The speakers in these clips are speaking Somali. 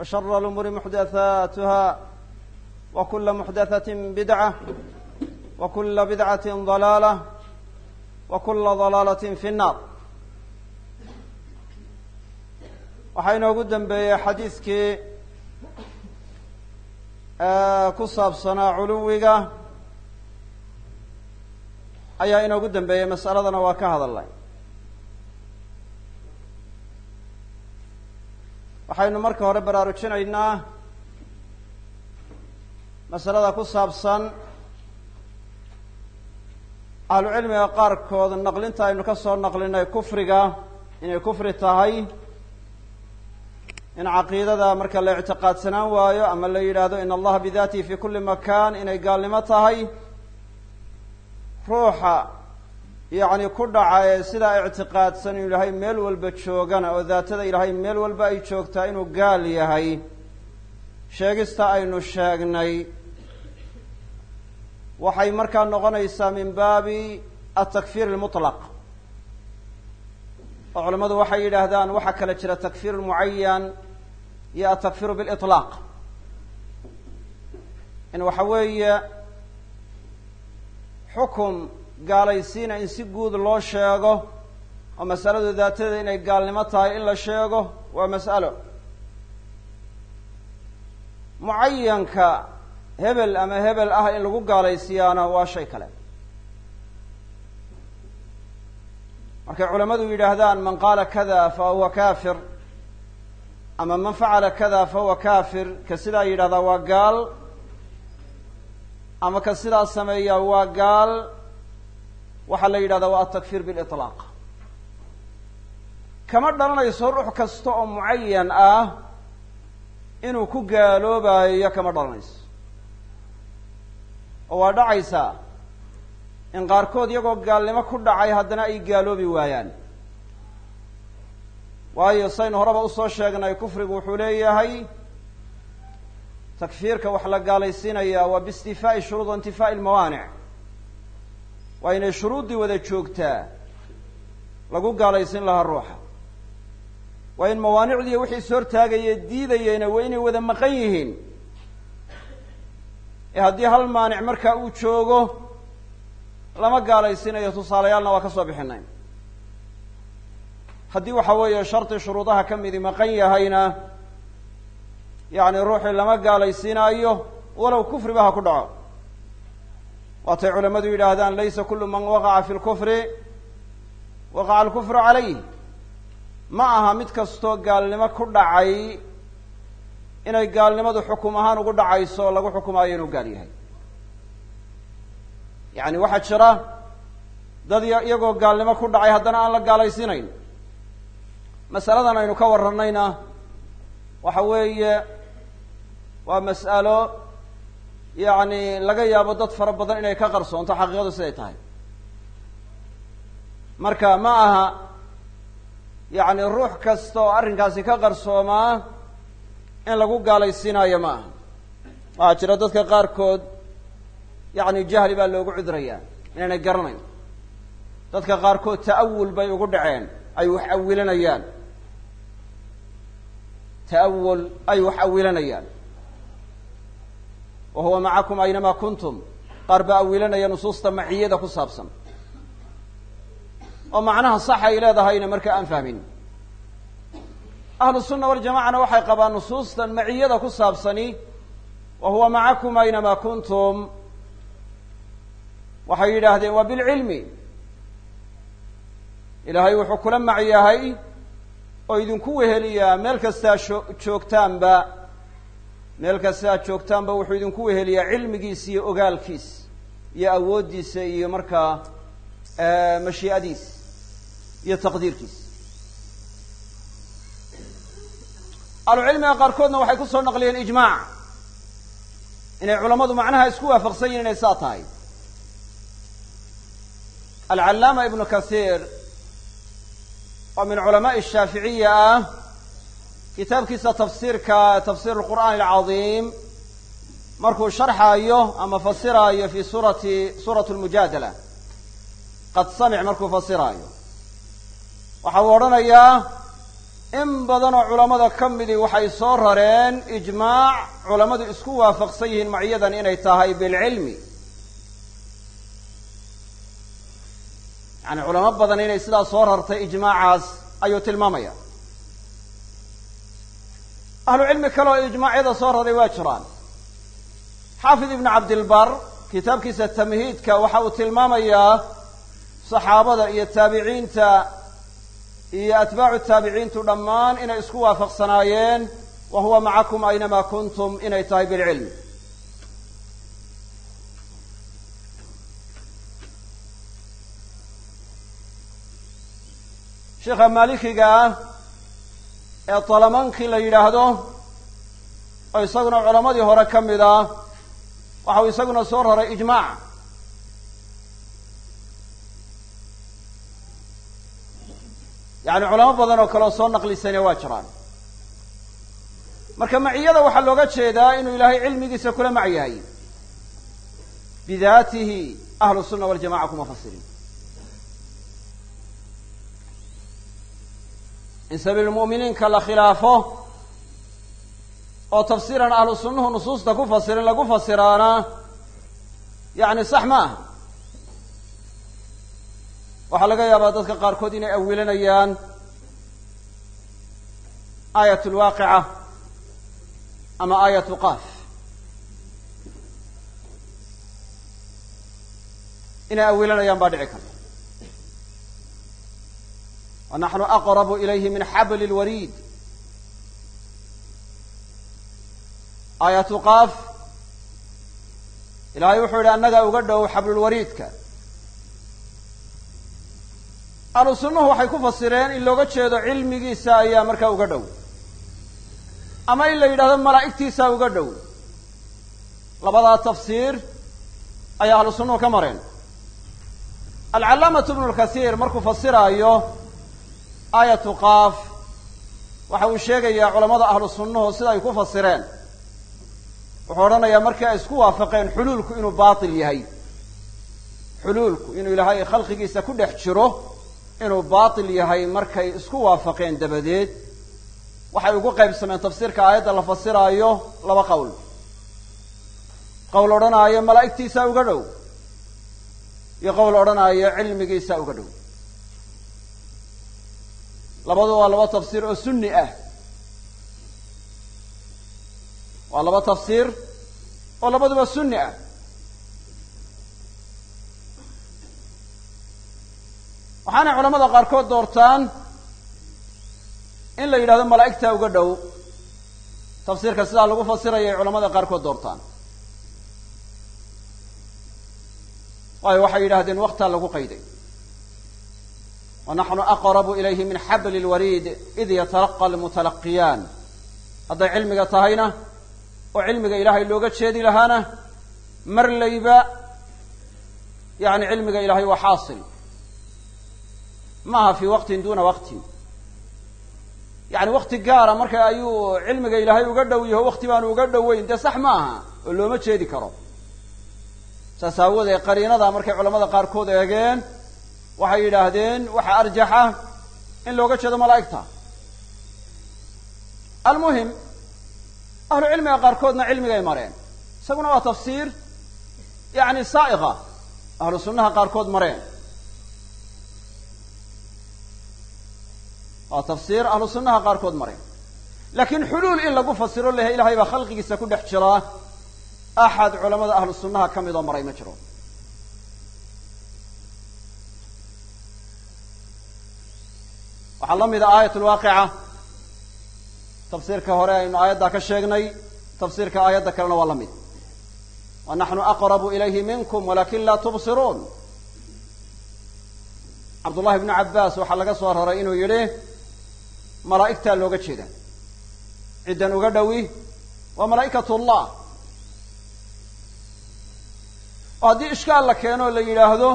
وشر الأمور محدثاتها وكل محدثة بدعة وكل بدعة ضلالة وكل ضلالة في النار waxaa inoogu dembeeyey xadiidkii ku saabsanaa culuwiga ayaa inoogu dembeeyey mas'aladana waa ka hadalnay waxaynu marka hore baraarujinaynaa masalada ku saabsan ahlucilmiga qaarkood naqlinta aynu ka soo naqlinay kufriga inay kufri tahay in caqiidada marka la ictiqaadsanaan waayo ama la yidhaahdo in allaha bidatihi fi kuli makan inay gaalnimo tahay ruuxa yacni ku dhaca ee sidaa ictiqaadsan inuu ilaahay meel walba joogana oo daatada ilaahay meel walba ay joogtaa inuu gaal yahay. Sheegista aynu sheegnay waxay markaa noqonaysaa min baabi atakfir almutlaq. Oo culammadu waxay yidhaahdaan waxaa kala jira takfir mucayan iyo atakfiru biliطlaaq in waxa weeye xukum gaalaysiina in si guud loo sheego oo masaladu daatadeeda inay gaalnimo tahay in la sheego waa mas'alo. Mucayanka hebel ama hebel ah in lagu gaalaysiiyaana waa shay kale. Markay culammadu yidhaahdaan man qaala kada fa huwa kafir ama man facala kada fa huwa kafir ka sidaa yidhahdaa waa gaal ama ka sidaa sameeya waa gaal waxaa la yidhahdaa waa atakfir biliطlaaq kama dhalanayso ruux kasta oo mucayan ah inuu ku gaaloobayo kama dhalanayso. Oo waa dhacaysaa in qaarkood iyagoo gaalnimo ku dhacay haddana ay gaaloobi waayaan. Waayo saynu horeba u soo sheegnay kufrigu wuxuu leeyahay takfiirka wax la gaalaysiinaya waa biistifaa'i shuruud wa intifaa'i lmawaanic waa inay shuruuddii wada joogtaa. Lagu gaalaysin lahaa ruuxa. Waa in mawaanicdii wixii is hortaagaya diidayeyna waa inay wada maqan yihiin. Ee haddii hal maanic markaa uu joogo lama gaalaysiinayo tusaalayaalna waa ka soo bixinay haddii waxa weeye shardi shuruudaha ka midi maqan yahayna yacni ruuxii lama gaalaysiinaayo walow kufriba ha ku dhaco waatay culamadu yidhaahdaan laysa kulu man waqaca fi lkufri waqaca alkufru calayh ma aha mid kastoo gaalnimo ku dhacay inay gaalnimadu xukum ahaan ugu dhacayso oo lagu xukumaayo inuu gaal yahay. Yacni waxaa jira dad iyagoo gaalnimo ku dhacay haddana aan la gaalaysiinayn. Masaladan aynu ka warranayna waxa weeye waa mas'alo yacni laga yaabo dad fara badan inay ka qarsoonto xaqiiqadu siday tahay. Marka ma aha yacni ruux kasta oo arrinkaasi ka qarsoomaa in lagu gaalaysiinaayo ma aha. Waxaa jira dadka qaarkood yacni jahli baa loogu cudrayaa inaanay garanayn. Dadka qaarkood ta'awul bay ugu dhaceen ay wax awilanayaan. Ta'awul ay wax awilanayaan wa huwa macakum aynamaa kuntum qaar baa awilanaya nusuusta maciyada ku saabsan oo macnaha sax ay leedahayna marka aan fahmin ahlu sunna waljamacana waxay qabaan nusuustan maciyada ku saabsani wa huwa macakum aynamaa kuntum waxay yidhaahdeen waa bilcilmi ilaahay wuxuu kula mac oo idinku weheliyaa meel kastaa joogtaanba meel kasta aad joogtaanba wuxuu idinku weheliyaa cilmigiisa iyo ogaalkiis iyo awooddiisa iyo markaa mashii'adiis iyo taqdiirkiis. Ahlucilmiga qaarkoodna waxay ku soo naqliyeen ijmaac. Inay culammadu macnaha isku waafaqsan yihiin inay saa tahay. Alcallaama ibnu kasiir oo min culamaai shaaficiya ah kitaabkiisa tafsiirka tafsiir alqur'aani alcadiim markuu sharxaayo ama fasiraayo fi suurati suurati lmujaadala qad samic markuu fasiraayo. Waxa uu odhanayaa in badan oo culammada ka midii waxay soo rareen ijmaac culammadu isku waafaqsan yihiin macyadan inay tahay bilcilmi. Yani culamo badan inay sidaa soo rartay ijmaacaas ayuu tilmaamaya ahlu cilmi kale oo ijmaacyada soo raray waa jiraan. Xaafid ibnu cabdilbar kitaabkiisa tamhiidka waxa uu tilmaamayaa saxaabada iyo taabiciinta iyo atbaacu taabiciintu dhammaan inay isku waafaqsanaayeen wa huwa macakum aynamaa kuntum? inay tahay bilcilm. Sheekha maalikiga ah ee talamankii la yidhaahdo oo isaguna culamadii hore ka mid ah waxa uu isaguna soo raray ijmaac. Yacni culamo badan oo kale oo soo naqlisayna waa jiraan. Marka maciyada waxaa looga jeedaa inuu ilaahay cilmigiisa kula mac yahay bidaatihi ahlu sunna waljamaca kuma fasirin in sabiilmu'miniinka la khilaafo oo tafsiiran ahlu sunnuhu nusuusta ku fasirin lagu fasiraana yacni sax ma aha. Waxaa laga yaabaa dadka qaarkood inay awilanayaan aayat lwaaqica ama aayatu qaaf. Inay awilanayaan baa dhici karta wa naxnu aqrabu ilayhi min xabli lwariid aayatu qaaf ilaahay wuxuu yidhi annagaa uga dhow xablulwariidka ahlu sunnuhu waxay ku fasireen in looga jeedo cilmigiisa ayaa markaa uga dhow ama in la yidhahdo malaa'igtiisa uga dhow labadaa tafsiir ayaa ahlu sunnuhu ka mareen alcallaamatu ibnu lkasiir markuu fasiraayo aayatu qaaf. Waxa uu sheegayaa culamada ahlu sunnuhu sida ay ku fasireen. Wuxuu odhanayaa markii ay isku waafaqeen xuluulku inuu baatil yahay. Xuluulku inuu ilaahay khalqigiisa ku dhex jiro inuu baatil yahay markay isku waafaqeen dabadeed. Waxay ugu qaybsameen tafsiirka aayadda la fasiraayo laba qowl. Qowl odhanaayo malaa'igtiisa uga dhow iyo qowl odhanaayo cilmigiisa uga dhow labadu waa laba tafsiir oo sunni ah. Waa laba tafsiir oo labaduba sunni ah. Waxaanay culamada qaarkood doortaan in la yidhahdo malaa'igta uga dhow. Tafsiirka sidaa lagu fasirayay culamada qaarkood doortaan. Waayo waxay yidhahdeen waktaa lagu qayday wa naxnu aqrabu ilayhi min xabli lwariid id yatalaqa almutalaqiyaan hadday cilmiga tahayna oo cilmiga ilaahay looga jeedi lahaana mar layba yani cilmiga ilahay waa xaasil maaha fi waqtin duna waqtin yani wakti gaara marka ayuu cilmiga ilaahay uga dhow yaho wakti baanu uga dhoweyn dee sax ma aha oo looma jeedi karo saas aawoodee qariinada markay culamada qaarkood eegeen waxay yidhaahdeen waxa arjaxa in looga jeedo malaa'igta. Almuhim ahlu cilmiga qaarkoodna cilmigay mareen. Isaguna waa tafsiir yani saa'iqa ahlu sunnaha qaarkood mareen. Waa tafsiir ahlu sunnaha qaarkood mareen. Laakiin xuluul in lagu fasiro lehay ilahay baa khalqigiisa ku dhex jiraa axad culamada ahlu sunnaha ka midoo maray ma jiro waxaa la mida aayat lwaaqica tafsiirka hore aynu aayaddaa ka sheegnay tafsiirka aayadda kalena waa la mid. Wa naxnu aqrabu ilayhi minkum walakin laa tubsiruun cabdullahi bnu cabbaas waxaa laga soo raray inuu yidhi malaa'igtaa looga jeeda. Ciddan uga dhowi waa malaa'ikat llah oo haddii ishkaal la keeno la yidhaahdo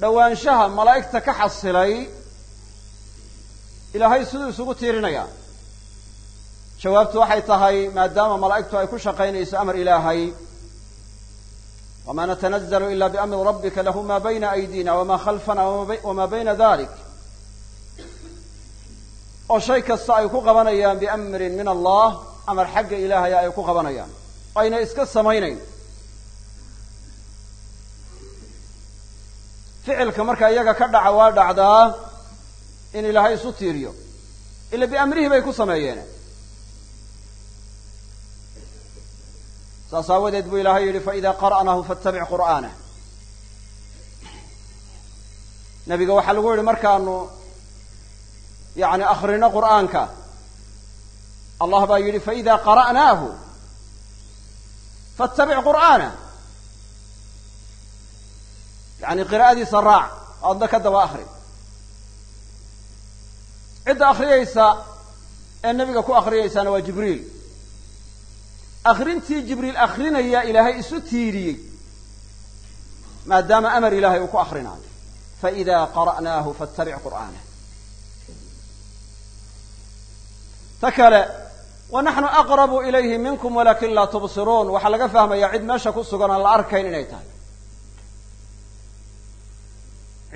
dhowaanshaha malaa'igta ka xasilay ilaahay siduu isugu tiirinayaa jawaabtu waxay tahay maadaama malaa'igtu ay ku shaqaynayso amar ilaahay wma natanazalu ila biamri rabbika lahu ma bayna aydina wama khalfana wama bayna dalik oo shay kasta ay ku qabanayaan biamrin min allah amar xagga ilaahaya ay ku qabanayaan. Ayna iska samaynayn ficilka markaa iyaga ka dhaca waa dhacdaa in ilaahay isu tiiriyo. Ila biamrihi bay ku sameeyeen. Saas aawadeed buu ilaahay yidhi faida qara'nahu fattabic qur'aanah nebiga waxaa lagu yidhi markaanu yani akrino qur'aanka. Allah baa yidhi faida qara'naahu fattabic qur'aanah yani qiraa'adiisa raac adna ka daba akri cidda akriyaysa ee nebiga ku akriyaysaana waa jibriil. Akrintii jibriil akrinaya ilaahay isu tiiriyey maadaama amar ilahay uu ku akrinaayo faida qara'naahu fattabic qur'aanah ta kale wa naxnu aqrabu ilayhi minkum walakin laa tubsiruun. Waxaa laga fahmaya cid meesha ku sugan aan la arkayn inay tahay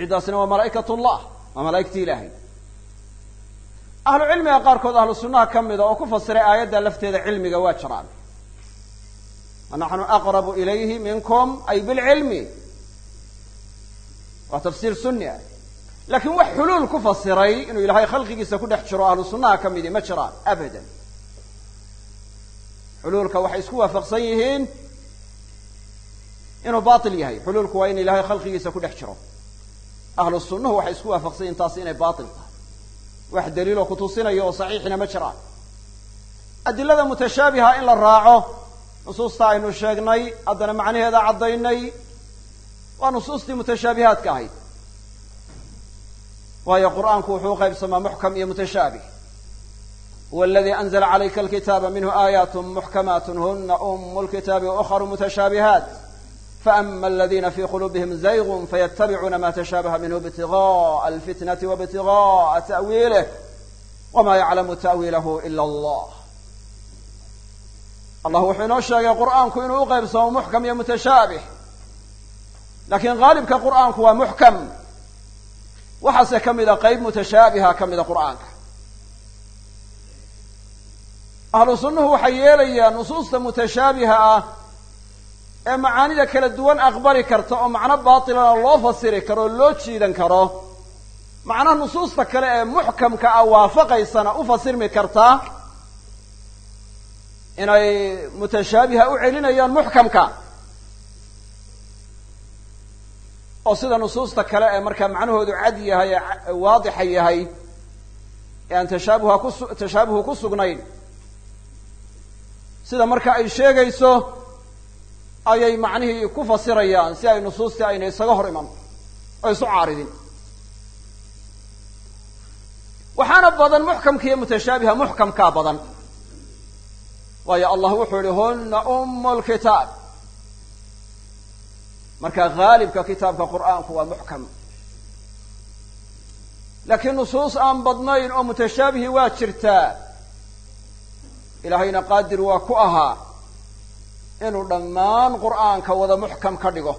ciddaasina waa malaa'ikat llah waa malaa'igtii ilaahay. Ahlu cilmiga qaarkood ahlu sunnaha ka mida oo ku fasiray aayadda lafteeda cilmiga waa jiraan. Wanaxnu aqrabu ilayhi minkum ay bilcilmi waa tafsiir sunni ah. Laakiin wax xuluul ku fasiray inuu ilaahay khalqigiisa ku dhex jiro ahlu sunnaha ka midi ma jiraan abadan. Xuluulka waxay isku waafaqsan yihiin inuu batil yahay. Xuluulku waa in ilahay khalqigiisa ku dhex jiro ahlu sunnuhu waxay isku waafaqsan yihiin taasi inay batil tahay. Wax daliiloo kutusinayo oo saxiixina ma jiraan. Adilada mutashaabiha in la raaco nusuusta aynu sheegnay haddana macnaheeda caddaynay waa nusuustii mutashaabihaadka ahayd. Waayo qur'aanku wuxuu uqaybsamaa muxkam iyo mutashaabih huwa aladi anzla calayka alkitaaba minhu aayaat muxkamaat huna umu lkitaabi waukharu mutashaabihaat faama aladina fi quluubihim zaygun fayatabicuuna ma tashaabaha minhu ibtigaءa alfitnati wabtigaءa ta'wiilih wama yaclamu ta'wiilahu ila allah allah wuxuu inoo sheegay qur'aanku inuu uqaybsamo muxkam iyo mutashaabih laakiin haalibka qur'aanku waa muxkam waxaase ka mida qeyb mutashaabiha ka mida qur'aanka ahlu sunnuhu waxay yeelayaan nusuusta mutashaabiha ah ee macaanida kala duwan aqbali karta oo macno baatilana loo fasiri karo loo jiidan karo macnaha nusuusta kale ee muxkamka ah waafaqaysana u fasirmi karta inay mutashaabiha u celinayaan muxkamka. Oo sida nusuusta kale ee markaa macnahoodu cad yahay ee waadixa yahay ee aan tashaabuha kusu tashaabuhu ku sugnayn. Sida marka ay sheegayso ayay macnihii ku fasirayaan si ay nusuustii ayna isaga hor iman oo isu caaridin. Waxaana badan muxkamka iyo mutashaabiha muxkamkaa badan. Waayo allah wuxuu yihi huna umu lkitaab marka haalibka kitaabka qur'aanku waa muxkam. Laakiin nusuus aan badnayn oo mutashaabihi waa jirtaa ilaahayna qaadir waa ku ahaa inuu dhammaan qur'aanka wada muxkam ka dhigo.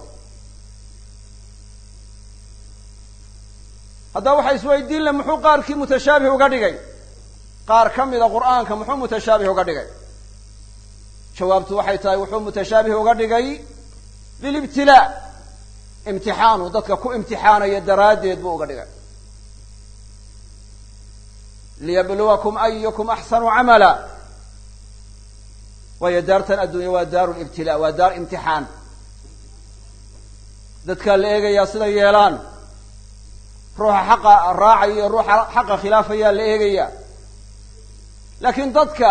Haddaba waxaa isweydiin le muxuu qaarkii mutashaabih uga dhigay? Qaar ka mida qur'aanka muxuu mutashaabih uga dhigay? Jawaabtu waxay tahay wuxuu mutashaabih uga dhigay lilibtilaa imtixaanu dadka ku imtixaanaya daraaddeed buu uga dhigay. Liyabluwakum ayukum axsanu camala waayo daartan adduunya waa daaru libtila waa daar imtixaan. Dadkaa la eegayaa siday yeelaan ruuxa xaqa raacaya iyo ruuxa xaqa khilaafayaa la eegaya. Laakiin dadka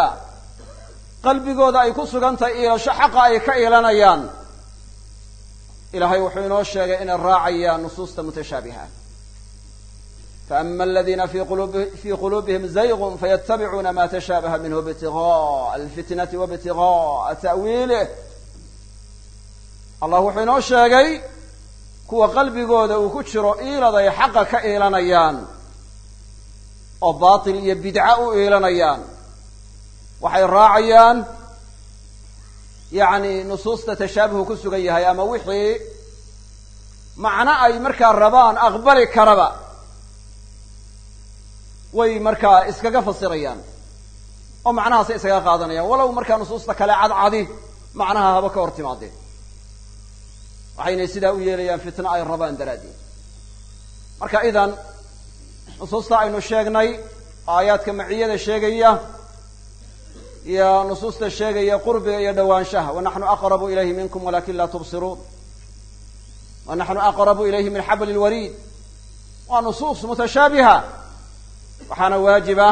qalbigooda ay ku sugan tahay iilasho xaqa ay ka iilanayaan ilahay wuxuu inoo sheegay inay raacayaan nusuusta mutashaabiha faama aladina fi quluubihim zaygun fayatabicuuna ma tashaabaha minhu ibtigaءa alfitnati wabtigaءa ta'wiilih allah wuxuu inoo sheegay kuwa qalbigooda uu ku jiro iilad ay xaqa ka iilanayaan oo baatil iyo bidca u iilanayaan waxay raacayaan yacni nusuusta tashaabuhu ku sugan yahay ama wixii macno ay markaa rabaan aqbali karaba way markaa iskaga fasirayaan. oo macnahaasay iskaga qaadanayaan. walow markaa nusuusta kale cadcadi macnaha haba ka hor timaadeen waxaynay sidaa u yeelayaan fitno ay rabaan daraaddeed. marka idan nusuusta aynu sheegnay aayaadka maciyada sheegaya iyo nusuusta sheegaya qurbiga iyo dhowaanshaha wanaxnu aqrabu ilayhi minkum walakin laa tubsiruun. wanaxnu aqrabu ilayhi min xabli lwariid waa nusuus mutashaabiha waxaana waajiba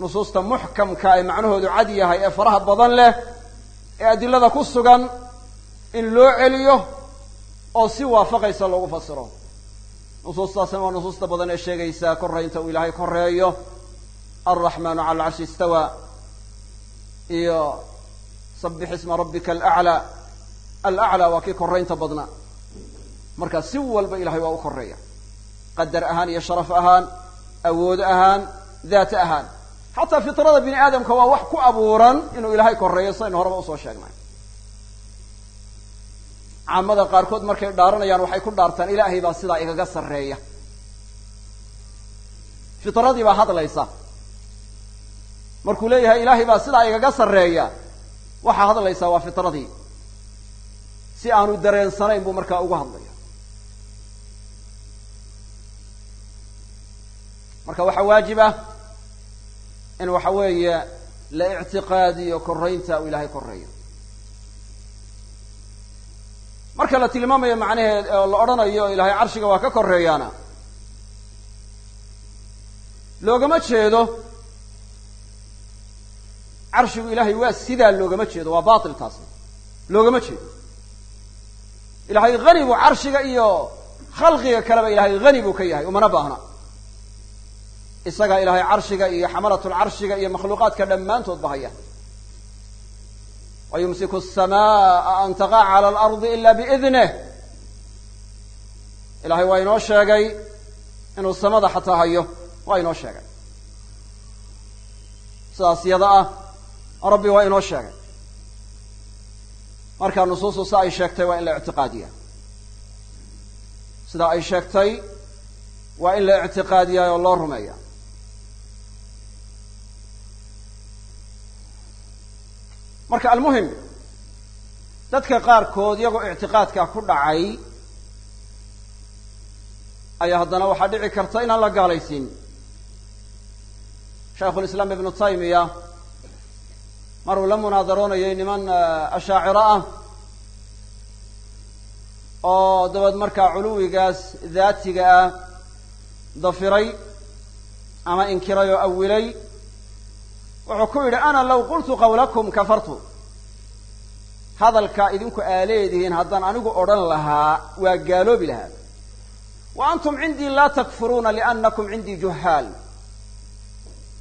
nusuusta muxkamka ee macnahoodu cad yahay ee faraha badan leh ee adilada ku sugan in loo celiyo oo si waafaqaysa loogu fasiro. Nusuustaasna waa nusuusta badan ee sheegaysa koraynta uu ilaahay koreeyo alraxmaanu cala alcarshi istawa iyo sabix isma rabbika alaclaa alaclaa waa kii koraynta badnaa marka si walba ilahay waa u koreeya qadar ahaan iyo sharaf ahaan awood ahaan daat ahaan. Xataa fitrada bini aadamka waa wax ku abuuran inuu ilaahay koreeyo saynu horeba u soo sheegnay. Caamada qaarkood markay dhaaranayaan waxay ku dhaartaan ilaahay baa sidaa igaga sarreeya. Fitradii baa hadlaysa. Markuu leeyahay ilaahay baa sidaa igaga sarreeya. Waxaa hadlaysaa waa fitradii. Si aanu dareensanayn buu markaa ugu hadlaya marka waxaa waajib ah in waxa weeye la ictiqaadiyo koraynta uu ilaahay koreeyo marka la tilmaamayo macnaheed oo la odhanayo ilaahay carshiga waa ka koreeyaana loogama jeedo carshigu ilaahay waa sidaa loogama jeedo waa batil taasi. Loogama jeedo. Ilaahay hani buu carshiga iyo khalqiga kaleba ilaahay hani buu ka yahay umana baahna isagaa ilaahay carshiga iyo xamalatlcarshiga iyo makhluuqaadka dhammaantood bahaya wa yumsiku asamaa an taqaca cala alardi ila biidnih ilahay waa inoo sheegay inuu samada xataa hayo. Waa inoo sheegay. Sidaas yada ah rabbi waa inoo sheegay. Marka nusuustu si ay sheegtay waa in la ictiqaadiya sidaa ay sheegtay waa in la ictiqaadiyaa oo loo rumeeya marka almuhim dadka qaarkood iyagoo ictiqaadkaa ku dhacay ayaa haddana waxaa dhici karta inaan la gaalaysiin shaykhulislaam ibnu taymiya maruu la munaadaroonayay niman ashaaciro ah oo dabeed markaa culuwigaas daatiga ah dafiray ama inkiray oo awilay wuxuu ku yidhi ana law qultu qawlakum kafartu. Hadalkaa idinku aa leedihiin haddaan anigu odhan lahaa waa gaaloobi lahaa. Wa antum cindii laa takfuruuna liannakum cindii juhaal.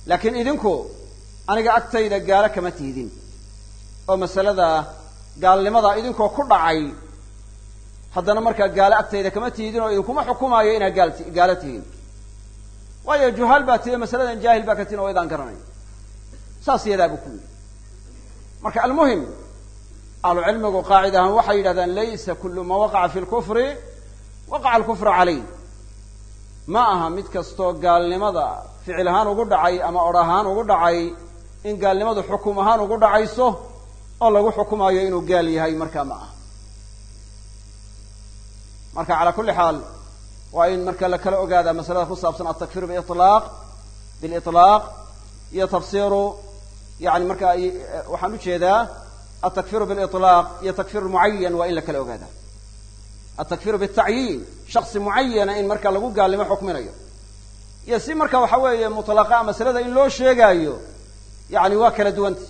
Laakiin idinku aniga agtayda gaalo kama tihdin oo masalada gaalnimadaa idinkoo ku dhacay haddana markaa gaalo agtayda kama tihdin oo idinkuma xukumaayo inaad gaal gaalo tihiin waayo juhaal baa tihi masaladan jaahil baa ka tihin oo idaan garanay saas yadaabuu ku yidhi. Marka almuhim ahlucilmigu qaacida ahaan waxay yidhahdaan laysa kullu ma waqaca fi lkufri waqaca alkufru calay ma aha mid kastoo gaalnimada ficil ahaan ugu dhacay ama odh ahaan ugu dhacay in gaalnimadu xukum ahaan ugu dhacayso oo lagu xukumaayo inuu gaal yahay markaa ma aha. Marka calaa kulli xaal waa in marka la kala ogaadaa masalada ku saabsan altakfiru biilaaq biliطlaaq iyo tafsiru yani markaa waxaan ujeedaa altakfiru biliطlaaq iyo takfir mucayan waa in la kala ogaada altakfiru bitacyiin shaksi mucayana in marka lagu gaalnimo xukminayo iyo si marka waxa weeye mutlaqa masalada in loo sheegaayo yani waa kala duwanta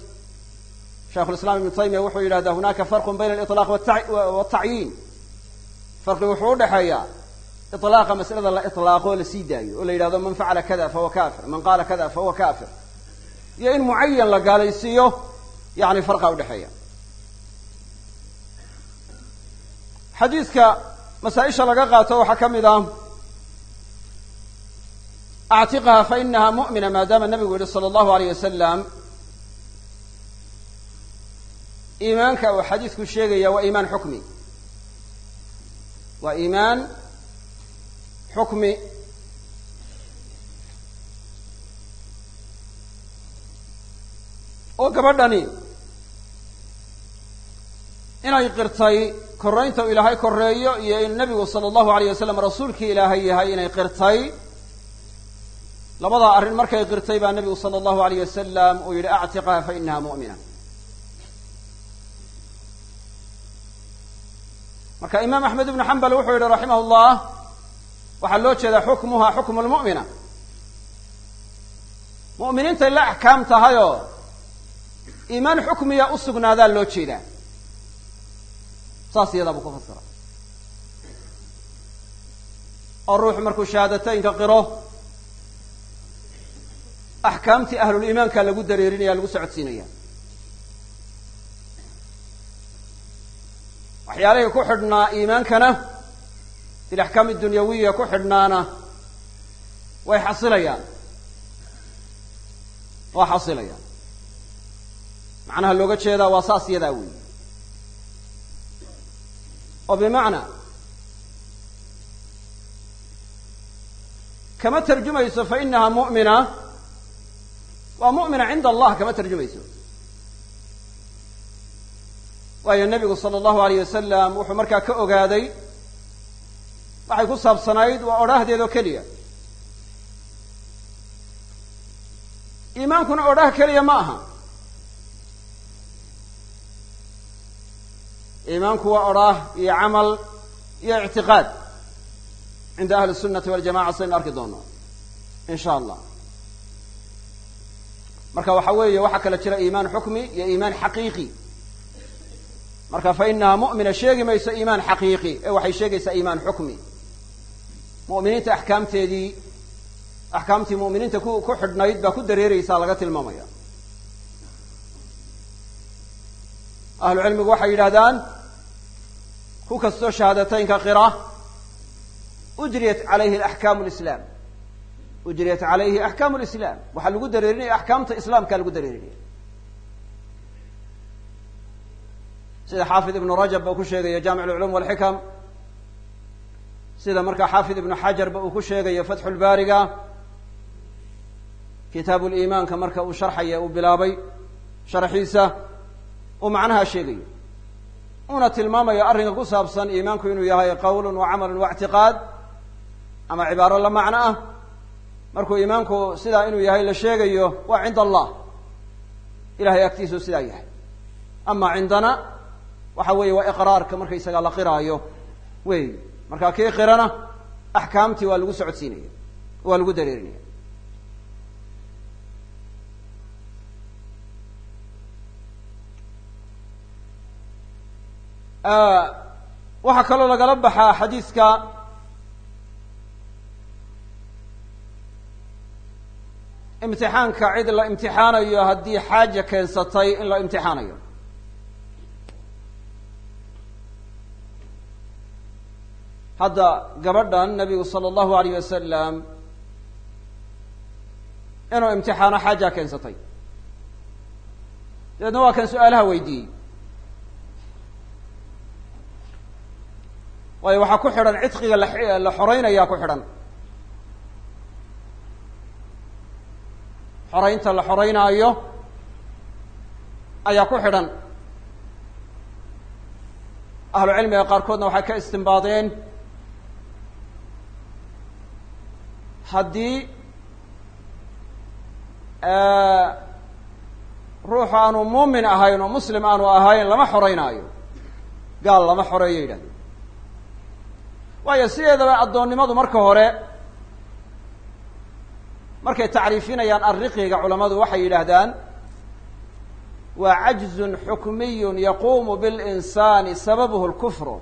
shaikhu lislam ibnu taymiya wuxuu yidhahdaa hunaka farqun bayna aliطlaq watacyiin farqi wuxuu udhexeeyaa iطlaaqa masalada la iطlaaqo la sii daayo oo la yidhahdo man facala kada fahuwa kafir man qaala kada fahuwa kafir iyo in mucayan la gaalaysiiyo yani farqa udhexeeya xadiidka masaa-isha laga qaato waxaa ka mid ah actiqha fa inaha mu'mina maadaama nabigu yihi sala allahu alayh wasalam iimaanka uu xadiidku sheegaya waa iimaan xukmi. Waa iimaan xukmi oo gabadhani inay qirtay koraynta uu ilaahay koreeyo iyo in nabigu sala allahu alayh wasalam rasuulkii ilaahay yahay inay qirtay. Labadaa arrin markay qirtay baa nabigu sala allahu alayh wasalam uu yihi actiqha fa inaha mu'mina. Marka imaam axmed ibnu xambal wuxuu yihi raximah llah waxaa loo jeedaa xukmuha xukmu lmu'mina mu'miniintay la axkaam tahayoo iimaan xukmiya u sugnaadaa loo jeedaa. Saas iyadaa buu ku fasira oo ruuxu markuu shahaadateynka qiro axkaamtii ahluliimaanka lagu dareerinaya lagu socodsiinaya. Waxyaalihii ku xidhnaa iimaankana fil axkaam dunyawiya ku xidhnaana way xasilayaan. Waa xasilayaan macnaha looga jeedaa waa saas yadaa weyi oo bimacnaa kama tarjumayso fa inaha mu'mina waa mu'mina cinda allah kama tarjumayso. Waayo nebigu sala allahu alayh wasalam wuxuu markaa ka ogaaday waxay ku saabsanayd waa odhaahdeedoo keliya. Iimaankuna odhaah keliya ma aha iimaanku waa odhaah iyo camal iyo ictiqaad. Cinda ahli sunati waljamaca saynu arki doonaa in sha allah marka waxa weeye waxaa kala jira iimaan xukmi iyo iimaan xaqiiqi. Marka fa inaha mu'mina sheegi mayso iimaan xaqiiqi. Ee waxay sheegaysaa iimaan xukmi. Mu'miniinta axkaamteedii axkaamtii mu'miniinta ku ku xidhnayd baa ku dareereysaa laga tilmaamaya ahlu cilmigu waxay yidhahdaan ku kastoo shahaadateynka qira ujriyat calayhi axkaamu lislaam ujriyat calayhi axkaamu lislaam waxaa lagu dareerinaya axkaamta islaamkaa lagu dareerinaya sida xaafid ibnu rajab ba uu ku sheegayo jaamic alculuum walxikam. Sida markaa xaafid ibnu xajarba uu ku sheegayo fatxu lbaariga kitaabu liimaanka marka uu sharxaya uu bilaabay sharxiisa uu macnaha sheegayo. Uuna tilmaamayo arrinka ku saabsan iimaanku inuu yahay qowlun wa camalun wa ictiqaad ama cibaaro la macno ah. Markuu iimaanku sidaa inuu yahay la sheegayo waa cinda allah. Ilahay agtiisuu sidaa yahay. Ama cindana waxa weeye waa iqraarka markaysagaa la qiraayo. Wey marka kii qirana axkaamtii waa lagu socodsiinaya waa lagu dareerinaya waxaa kaloo lagala baxaa xadiiska imtixaanka cid la imtixaanayo haddii xaaja keensatay in la imtixaanayo. Hadda gabadhan nabigu sala allahu alayh wasalam inuu imtixaano xaaja keensatay. Dabeedna waa kan su'aalaha weydiiyey waayo waxaa ku xidhan cidqiga la xoreynayaa ku xidhan. Xoreynta la xoreynaayo ayaa ku xidhan. Ahlu cilmiga qaarkoodna waxay ka istimbaadeen haddii ruuxu aanu muumin ahayn oo muslim aanu ahayn lama xoreynaayo gaal lama xoreeyo yidhahdeen waayo sideedaba addoonnimadu marka hore markay tacriifinayaan arriqiga culamadu waxay yidhaahdaan waa cajzun xukmiyun yaquumu bilinsaani sababuhu lkufru.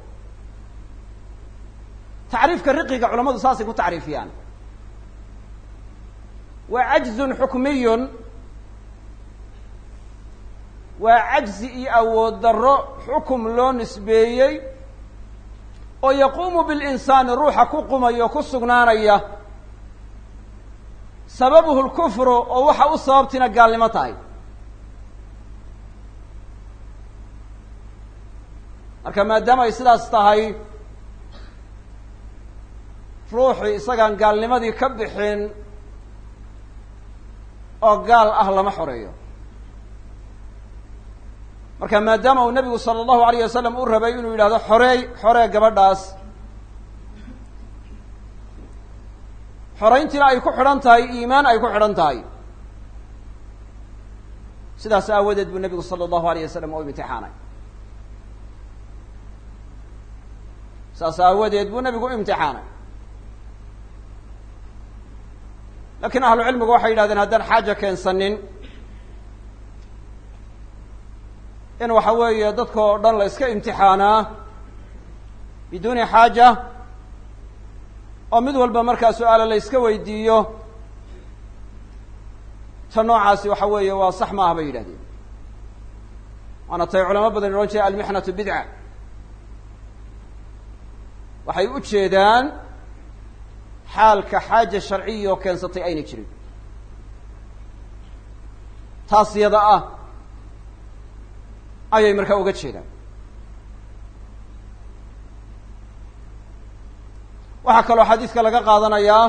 Tacriifka riqiga culamadu saasay ku tacriifiyaan. Waa cajzun xukmiyun waa cajzi iyo awood darro xukum loo nisbeeyey oo yaquumu bilinsaani ruuxa ku qumaya o ku sugnaanaya. Sababuhu lkufru oo waxa u sababtiina gaalnimo tahay. Marka maadaama ay sidaas tahay ruuxii isagaan gaalnimadii ka bixin oo gaal ah lama xoreeyo marka maadaama uu nabigu sala allahu alayh wasalam u rabay inuu yidhahdo xoreey xoree gabadhaas. Xorayntiina ay ku xidhan tahay iimaan ay ku xidhan tahay. Sidaas aawadeed buu nabigu sala allahu alayh wasalam u imtixaanay. Saas aawadeed buu nabigu u imtixaanay. Lakiin ahlu cilmigu waxay yidhahdeen haddaan xaaja keensanin in waxa weeye dadka oo dhan la iska imtixaanaa biduuni xaaja oo mid walba markaa su'aala la iska weydiiyo ta noocaasi waxa weeye waa sax maaha bay yidhahdeen. Waana tay culamo badan odhan jire almixnatu bidca waxay u jeedaan xaalka xaaja sharciya oo keensatay ayna jirin. Taas yada ah ayay markaa uga jeedaan. Waxaa kaloo xadiidka laga qaadanayaa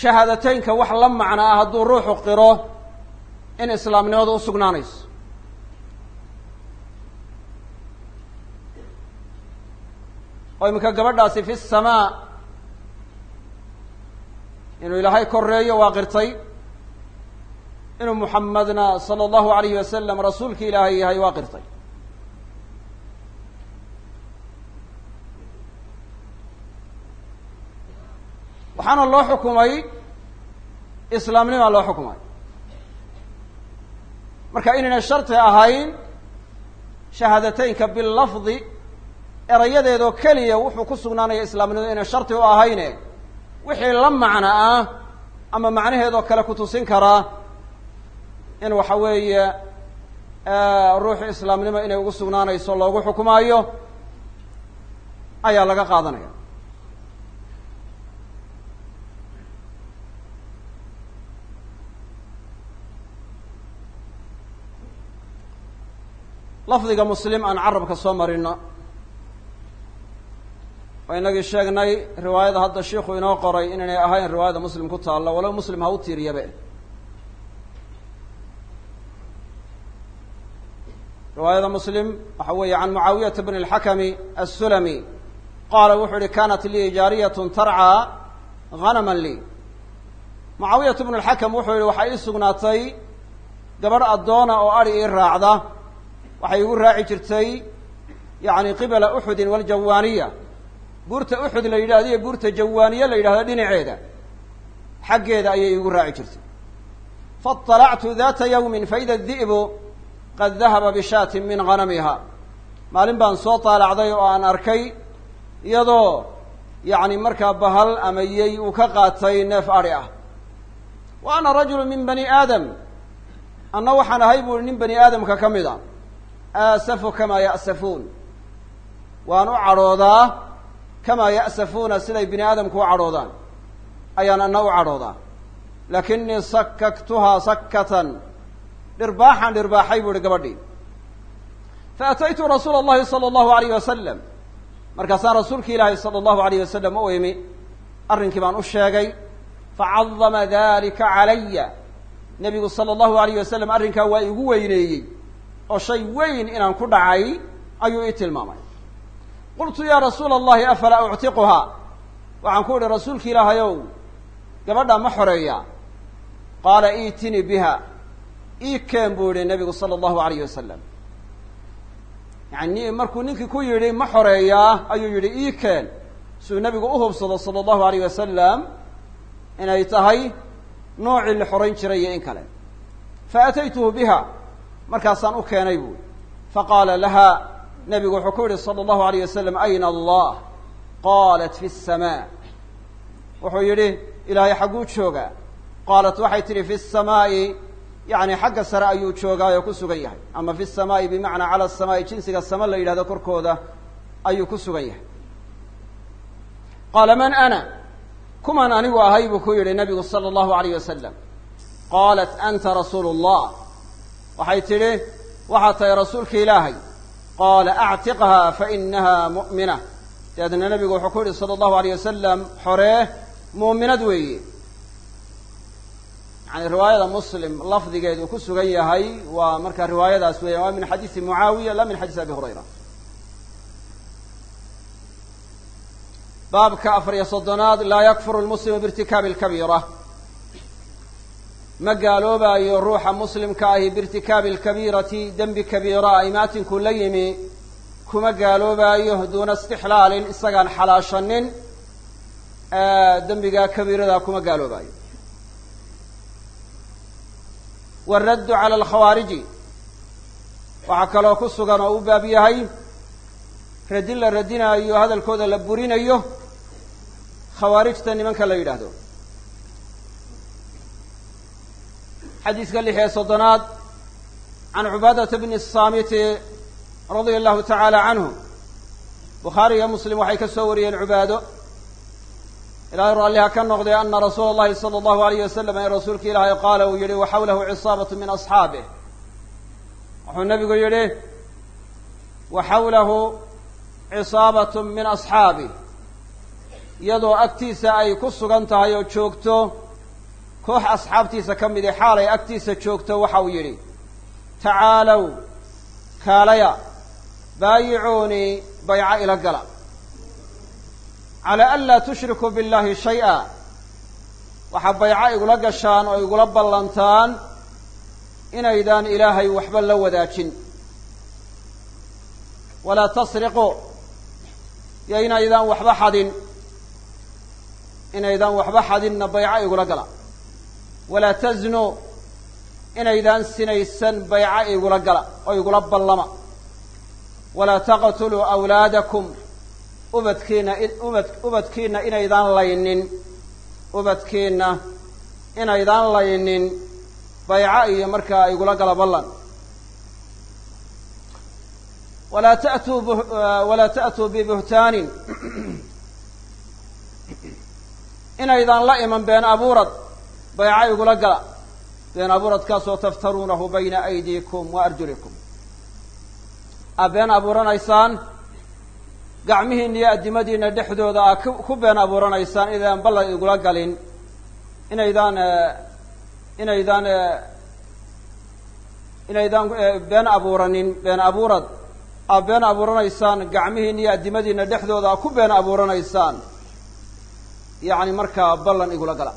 shahaadateynka wax la macno ah hadduu ruuxu qiro in islaamnimadu u sugnaanayso. Oo iminka gabadhaasi fi samaa inuu ilaahay koreeyo waa qirtay inuu muxamedna sala allahu alayhi wasalam rasuulki ilaahay yahay waa qirtay. Waxaana loo xukumay islaamnimaa loo xukumay. Marka inayna sharti ahayn shahaadateynka bilafdi erayadeedoo keliya wuxuu ku sugnaanaya islaamnimadu inay sharti u ahayne wixii la macno ah ama macnaheedoo kale kutusin karaa in waxa weeye ruuxu islaamnimo inay ugu sugnaanayso loogu xukumaayo ayaa laga qaadanaya. Lafdiga muslim aan carabka soo marino waa inagii sheegnay riwaayada hadda shiiku inoo qoray inaynay ahayn riwaayada muslim ku taalla walow muslim ha u tiiriyabe riwaayada muslim waxa weeye can mucaawiyata bn اlxakami aلsulami qaala wuxuu yihi kanat lii jaariyat tarcaa hanama lii mucaawiyat bn اlxakam wuxuu yihi waxaa ii sugnaatay gabadh addoona oo adi ii raacda waxay igu raaci jirtay yani qibala uxudin waljawaaniya buurta uxud la yidhahdo iyo buurta jawaaniye la yidhahdo dhinaceeda xaggeeda ayay igu raaci jirtay faطalactu data yawmin faida di'bu qad dahaba bishaatin min hanamiha maalin baan soo taalacday oo aan arkay iyadoo yacni markaa bahal ama yey uu ka qaatay neef adhi ah. Wa ana rajulu min bani aadam. Anna waxaan ahay bu nin bani aadamka ka mid a aasafu kamaa ya'safuun. Waan u cadhoodaa kamaa ya'safuuna siday bini aadamku u cadhoodaan. Ayaan anna u cadhoodaa. Lakinii sakaktuhaa sakkatan dhirbaaxaan dhirbaaxay bu uhi gabadhii fa ataytu rasuula allahi sala allahu alayh wasalam markaasaan rasuulki ilaahi sala allahu alayh wasalam u imi arrinkii baan u sheegay facadama dalika calaya nebigu sala allahu alayh wasalam arrinkaa waa igu weyneeyey oo shay weyn inaan ku dhacay ayuu ii tilmaamay qultu yaa rasuula allahi afalaa uctiquhaa waxaan ku idhi rasuulki ilaahayow gabadha ma xoreeyaa qaala iitinii biha ii keen buu yihi nebigu sala allahu alayh wasalam yani markuu ninkii ku yidhi ma xoreeyaa ayuu yidhi ii keen suu nebigu uhubsado sala allahu alayh wasalam inay tahay noocii la xorayn jiray iyo in kale fa ataytuhu biha markaasaan u keenay buui faqaala laha nebigu wuxuu ku yihi sala allahu alayh wasalam ayna allah qaalat fi الsamaa wuxuu yidhi ilaahay xagguu jooga qaalat waxay tidhi fi الsamaa'i yacni xagga sare ayuu joogaayoo ku sugan yahay. Ama fi samaa'i bimacnaa cala asamaa'i jinsiga sama la yidhahdo korkooda ayuu ku sugan yahay. Qaala man ana? Kuman anigu ahay buu ku yidhi nabigu sala allahu alayh wasalam qaalat anta rasuulu llah waxay tidhi waxaad tahay rasuulka ilaahay. Qaala actiqha fainaha mu'mina dabeedna nabigu wuxuu ku yidhi sala allahu alayh wasalam xoree muuminad weeye yani riwaayada muslim lafdigeedu ku sugan yahay waa marka riwaayadaas weya waa min xadiisi mucaawiya la min xadiisi abi hurayra. Baabka afar iyo soddonaad laa yakfuru lmuslimu biirtikaabi alkabiira. Ma gaaloobaayo ruuxa muslimka ahi biirtikaabi alkabiirati dembi kabiira imaatinku la yimi kuma gaaloobaayo duuna istixlaalin isagaan xalaashanin dembigaa kabiirada kuma gaaloobaayo waraddu cala alkhawaariji. Waxaa kaloo ku sugan oo u baab yahay radin la radinaayo hadalkooda la burinayo khawaarijta nimanka la yidhaahdo. Xadiiska lix iyo soddonaad can cubaadata bni saamiti radia allahu tacaala canhu bukhaari iyo muslim waxay ka soo wariyeen cubaado ilaahay raalliha ka noqday ana rasuula allahi sala allahu alayh wasalam in rasuulka ilaahay qaala uu yihi wa xawlahu cisaabatu min asxaabih wuxuu nabigu yidhi wa xawlahu cisaabatu min asxaabih iyadoo agtiisa ay ku sugan tahay oo joogto koox asxaabtiisa ka midi xaalay agtiisa joogto waxa uu yidhi tacaalow kaalaya baayicuunii bayco ila gala calaa an laa tushrikuu billahi shay-a. Waxaa bayco igula gashaan oo igula ballantaan inaydaan ilaahay waxba la wadaajin. Walaa tasriquu iyo inaydaan waxba xadin inaydaan waxba xadinna bayco igula gala. Walaa taznuu inaydaan sinaysan bayco igula gala oo igula ballama. Walaa taqtuluu awlaadakum ubadkiina ubad ubadkiina inaydaan laynin ubadkiina inaydaan laynin bayco iyo markaa igula gala ballan. Walaa ta'tuu walaa ta'tuu bibuhtaanin. Inaydaan la iman been abuurad bayco igula gala. Been abuuradkaasoo taftaruunahu bayna aydiikum wa arjulikum. Aa been abuuranaysaan gacmihiina iyo addimadiina dhexdooda aa ku been abuuranaysaan inaydaan ballan igula galin. Inaydaan inaydaan inaydaan been abuuranin been abuurad. Aa been abuuranaysaan gacmihiina iyo addimadiina dhexdooda aa ku been abuuranaysaan. Yacni markaa ballan igula gala.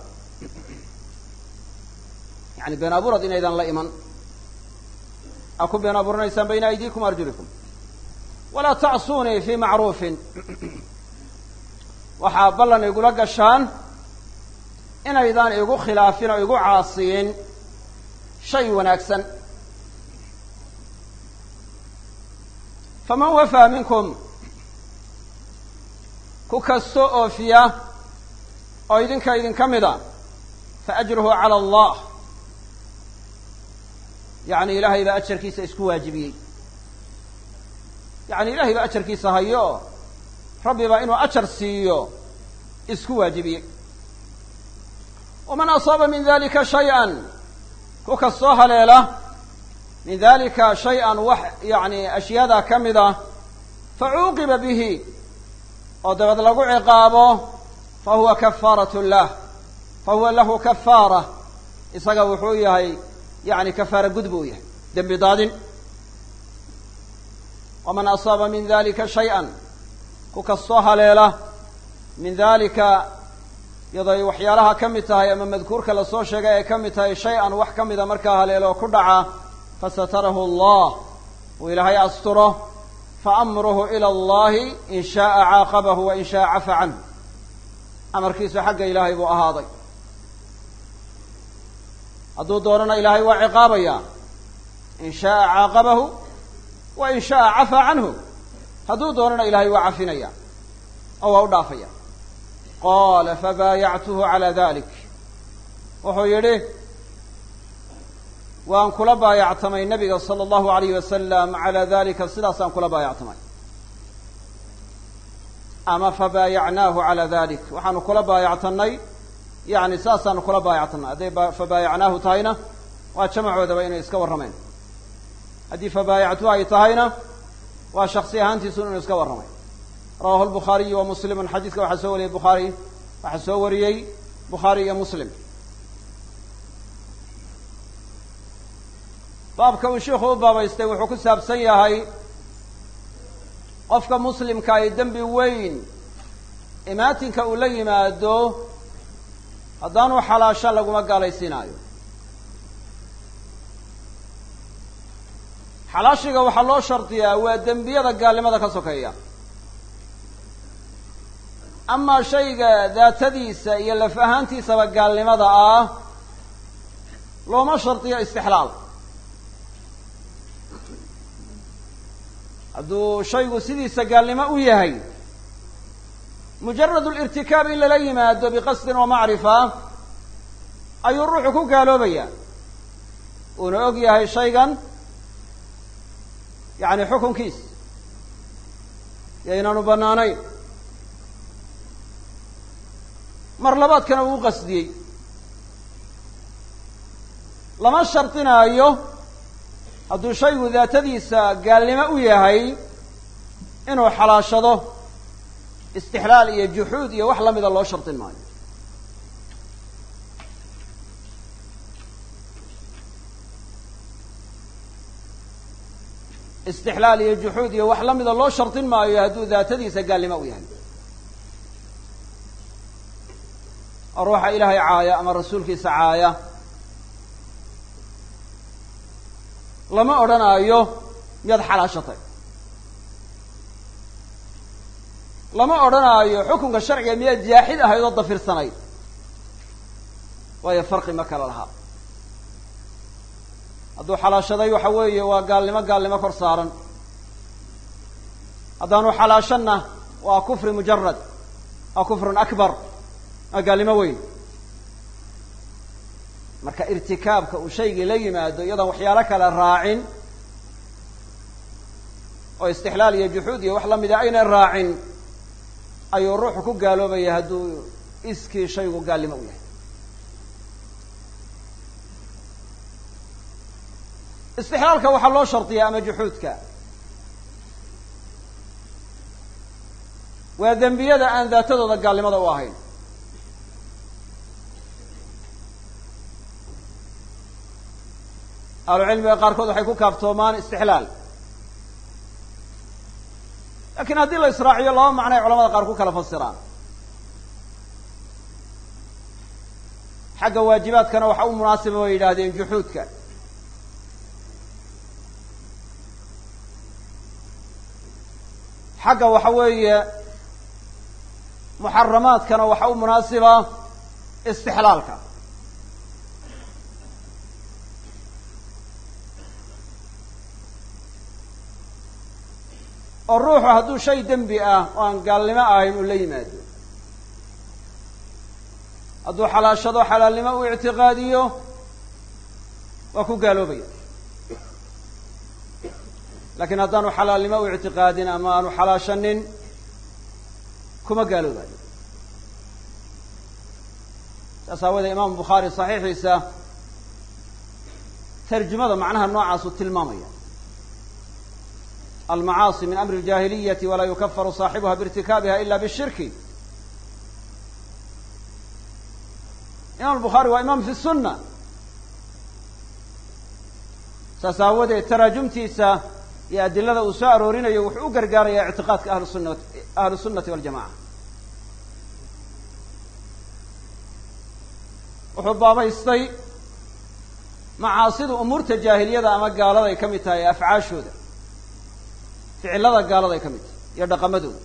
Yani been abuurad inaydaan la iman. Aa ku been abuuranaysaan bayna aydiikum arjulikum walaa tacsuunii fii macruufin. Waxaa ballan igula gashaan inaydaan igu khilaafin oo igu caasiyin shay wanaagsan. Faman wafaa minkum ku kastoo oofiya oo idinka idinka mida fa ajruhu cala allah. Yacni ilaahay baa ajarkiisa isku waajibiyey yacni ilahay baa ajarkiisa hayo. Rabbi baa inuu ajar siiyo. Isku waajibiyey waman asaaba min dalika shay-an. Ku kastoo haleela. Min dalika shay-an wax yacni ashyaada ka mid ah. Fa cuuqiba bihi. Oo dabeed lagu ciqaabo fa huwa kafaarat lah. Fa huwa lahu kafaara. Isaga wuxuu yahay yani kafaara gud buu yahay. Dembi daadin waman asaaba min dalika shay-an ku kastoo haleela min dalika iyadoo ay waxyaalaha ka mid tahay ama madkuurka la soo sheegay ay ka mid tahay shay-an wax ka mida markaa haleelo ku dhaca fasatarahu allah uu ilaahay asturo faamruhu ila allahi in shaaa caaqabahu wa in shaaa cafa canhu amarkiisu xagga ilaahay buu ahaaday hadduu doonana ilaahay waa ciqaabayaa in shaaa caaqabahu wa in shaaa cafaa canhu. Hadduu doonana ilaahay waa cafinaya oo waa u dhaafaya. Qaala fabaayactuhu calaa dalik wuxuu yidhi waan kula baayactamay nabiga sala allahu alayh wasalam calaa dalika sidaasaan kula baayactamay. Ama fabaayacnaahu calaa dalik waxaanu kula baayactanay yani saasaanu kula baayactanay hadday fabaayacnaahu tahayna waa jamacoodaba inay iska warrameen haddii fabaayactu ay tahayna waa shaksi ahaantiisun inuu iska warramay. Rawahu lbukhaariyu wa muslimun. Xadiiska waxaa soo wariyey bukhaari waxaa soo wariyey bukhaari iyo muslim. Baabka uu sheikhu u baabaystay wuxuu ku saabsan yahay qofka muslimka ay dembi weyn imaatinka uu la yimaado haddaanu xalaasho laguma gaalaysiinaayo xalaashiga waxaa loo shardiyaa waa dembiyada gaalnimada ka sokeeya. Amaa shayga daatadiisa iyo laf ahaantiisaba gaalnimada ah looma shardiyo istixlaal. Hadduu shaygu sidiisa gaalnimo u yahay mujarad lirtikaab in lala yimaado biqasdin wa macrifa ayuu ruuxu ku gaaloobaya uuna og yahay shaygan yani xukunkiis iyo inaanu bannaanayn. Mar labaadkana uu qasdiyey. Lama shardinaayo hadduu shaygu daatadiisa gaalnimo u yahay inuu xalaashado istixlaal iyo juxuud iyo wax lamida loo shardin maayo istixlaal iyo juxuud iyo wax lamida loo shardin maayo hadduu daatadiisa gaalnimo u yahay. Oo ruuxa ilaahay caaya ama rasuulkiisa caaya. Lama odhanaayo miyaad xalaashatay. Lama odhanaayo xukunka sharciga miyaad jaaxid ahayd oo dafirsanayd waayo farqi ma kala lahaa hadduu xalaashaday waxa weeye waa gaalnimo gaalnimo kor saaran. Haddaanu xalaashanna waa kufri mujarad waa kufrun akbar waa gaalnimo weyn. Marka irtikaabka uu shaygii la yimaado iyadoon waxyaalo kale raacin oo istixlaal iyo juxuud iyo wax lamida ayna raacin ayuu ruuxu ku gaaloobaya hadduu iskii shaygu gaalnimo u yahay istixlaalka waxaa loo shardiyaa ama juxuudka. Waa dembiyada aan daatadooda gaalnimada u ahayn. Ahlucilmiga qaarkood waxay ku kaaftoomaan istixlaal. Lakiin haddii la israaciyo laba macnoay culamada qaar ku kala fasiraan. Xagga waajibaadkana waxa u munaasiba bay yidhaahdeen juxuudka xagga waxa weeye muxaramaadkana waxa u munaasiba istixlaalka. Oo ruuxu hadduu shay dembi ah oo aan gaalnimo ahayn uu la yimaado. Hadduu xalaashado xalaalnimo u ictiqaadiyo waa ku gaaloobaya lakiin haddaanu xalaalnimo u ictiqaadin ama aanu xalaashanin kuma gaaloobayo saas aawadee imaamu bukhaari saxiixiisa tarjumada macnaha noocaasuu tilmaamaya. Almacaasi min amri اljahiliyati walaa yukafaru saaxibuha biirtikaabiha ila bishirki. Imam bukhaari waa imaam fi sunna. Saas aawadeed taraajumtiisa iyo adilada uu soo aroorinayo wuxuu u gargaarayaa ictiqaadka ahlu sunna ahlu sunnati waljamaca wuxuu baabaystay macaasidu umuurta jaahiliyada ama gaaladay ka mid tahay afcaashooda ficilada gaaladay ka mid tahay iyo dhaqamadooda.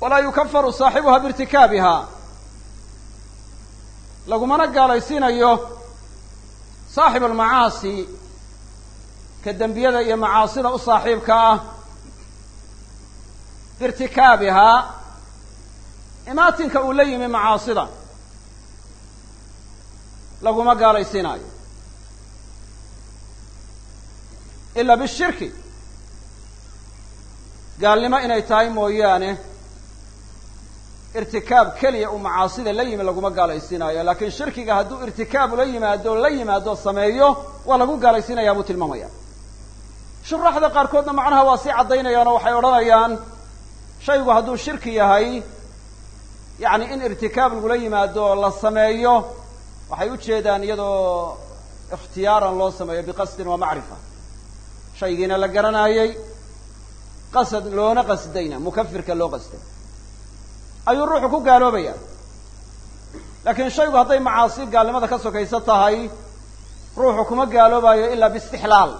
Walaa yukafaru saaxibuha biirtikaabiha lagumana gaalaysiinayo saaxib almacaasi ka dembiyada iyo macaasida u saaxiibka ah biirtikaabihaa imaatinka uu la yimi macaasida laguma gaalaysiinaayo. Ila bishirki gaalnimo inay tahay mooyaane irtikaab keliya uu macaasida la yimi laguma gaalaysiinayo laakiin shirkiga hadduu irtikaab la yimaado la yimaado sameeyo waa lagu gaalaysiinayaa buu tilmaamaya shuraaxda qaarkoodna macnaha waa sii caddaynayaan oo waxay odhanayaan shaygu hadduu shirki yahay yacni in irtikaab lagula yimaado la sameeyo waxay u jeedaan iyadoo ikhtiyaaran loo sameeyo biqasdin wa macrifa. Shaygiina la garanaayey qasad loona qasdayna mukafirka loo qasday. Ayuu ruuxu ku gaaloobaya laakiin shaygu hadday macaasi gaalnimada ka sokayso tahay ruuxu kuma gaaloobayo ilaa biistixlaal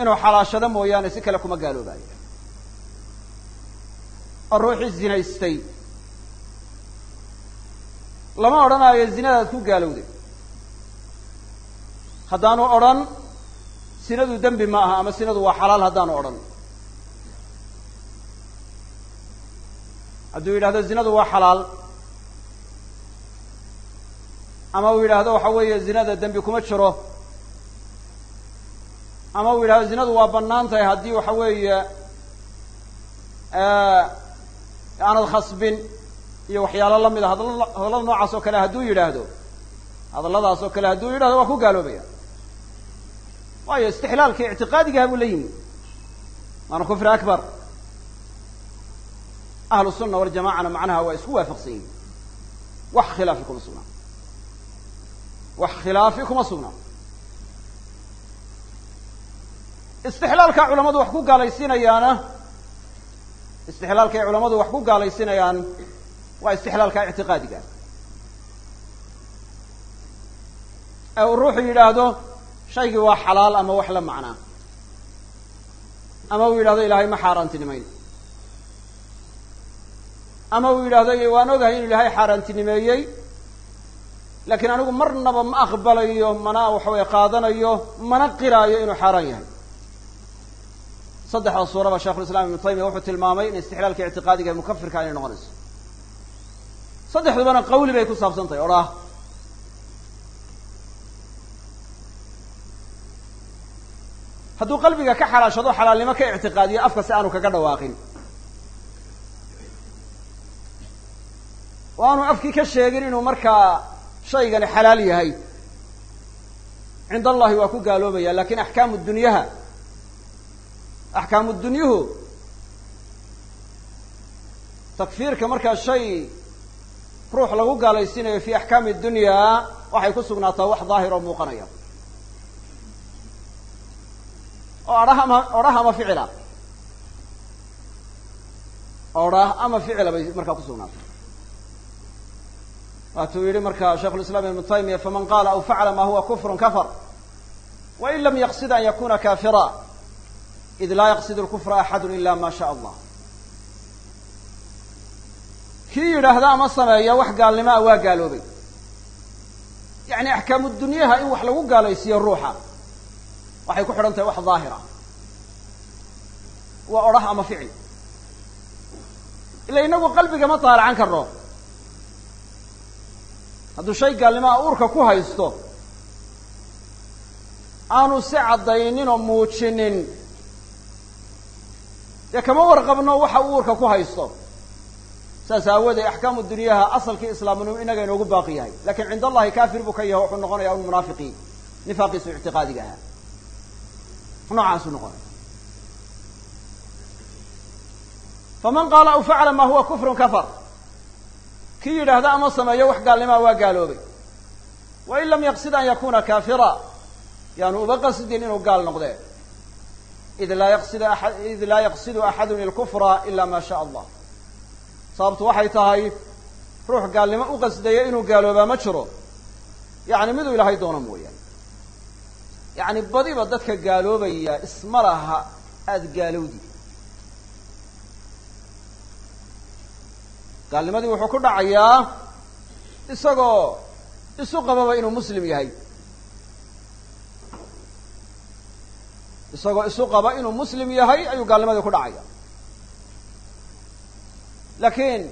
inuu xalaashado mooyaane si kale kuma gaaloobayo. Oo ruuxii zinaystay. Lama odhanaayo zinadaad ku gaalowday. Haddaanu odhan sinadu dembi ma aha ama sinadu waa xalaal haddaanu odhan. Hadduu yidhahdo zinadu waa xalaal ama uu yidhaahdo waxa weeye zinada dembi kuma jiro ama uu yidhahdo zinadu waa bannaan tahay haddii waxa weeye aanad khasbin iyo waxyaalo la mid a hadalla hadallada noocaas oo kale hadduu yidhaahdo hadalladaas oo kale hadduu yidhahdo waa ku gaaloobaya waayo istixlaalkii ictiqaadigaha buu la yimi. Waana kufri akbar. Ahlu sunna waljamacana macnaha waa isku waafaqsan yihiin wax khilaafi kuma sugnaa wax khilaafi kuma sugnaa istixlaalka culamadu wax ku gaalaysiinayaana istixlaalka ay culamadu wax ku gaalaysiinayaan waa istixlaalka ictiqaadiga. Ee uu ruuxu yidhaahdo shaygii waa xalaal ama wax la macnaa. Ama uu yidhahdo ilaahay ma xaaraantinimayn ama uu yidhaahdo waan ogahay inuu ilaahay xaaraantinimeeyey laakiin anigu marnaba ma aqbalayo mana waxa weye qaadanayo mana qiraayo inuu xaaraan yahay saddexda suuraba shekhulislaam ibnu taymiya wuxuu tilmaamay in istixlaalka ictiqaadiga ee mukafirka inay noqonayso. Saddexdubana qawli bay ku saabsan tahay odhaah hadduu qalbiga ka xalaashado xalaalnimo ka ictiqaadiyo afka si aanu kaga dhawaaqin. Oo aanu afkii ka sheegin inuu markaa shaygani xalaal yahay. Cinda allahi waa ku gaaloobaya laakiin axkaamu dunyaha axkaamu dunyuhu takfiirka markaa shay ruux lagu gaalaysiinayo fi axkaami dunyaa waxay ku sugnaataa wax daahir oo muuqanaya. Oo adhah ama odhah ama ficila? Odhah ama ficila bay markaa kusugnaatay waatuu yihi marka shaikh lislaam ibnu taymiya faman qaala aw facala ma huwa kufru kafar wain lam yaqsid an yakuna kafira id laa yaqsid lkufra axadu ila ma sha allah kii yidhaahda ama sameeya wax gaalnimo ah waa gaaloobay yacni axkaamu dunyaha in wax lagu gaalaysiiyo ruuxa waxay ku xidhan tahay wax daahira waa odhah ama ficil ila inagu qalbiga ma taalacan karno hadduu shay gaalnimaa uurka ku haysto aanu si caddaynin oo muujinin dee kama warqabno waxa uu uurka ku haysto. Saas aawoodee axkaamu dunyaha asalkii islaamnimo inaga inoogu baaqi yahay. Lakin cinda allahi kafir buu ka yahay wuxuu noqonaya un munaafiqii nifaaqiisu ictiqaadiga ahaa noocaasuu noqonaya faman qaala aw facala ma huwa kufrun kafar. Kii yidhaahda ama sameeyo wax gaalnimaa waa gaaloobay. Wain lam yaqsid an yakuna kafira yaanu uba qasdin inuu gaal noqdee id laa yaqsid id laa yaqsidu axadun ilkufra ila ma sha allah sababtu waxay tahay ruux gaalnimo u qasdaya inuu gaaloobaa ma jiro yacni miduu ilaahay doono mooyaane yacni badiba dadka gaaloobaya isma laha aada gaalowdi gaalnimadii wuxuu ku dhacayaa isagoo isu qababa inuu muslim yahay isagoo isu qaba inuu muslim yahay ayuu gaalnimadii ku dhacaya. Laakiin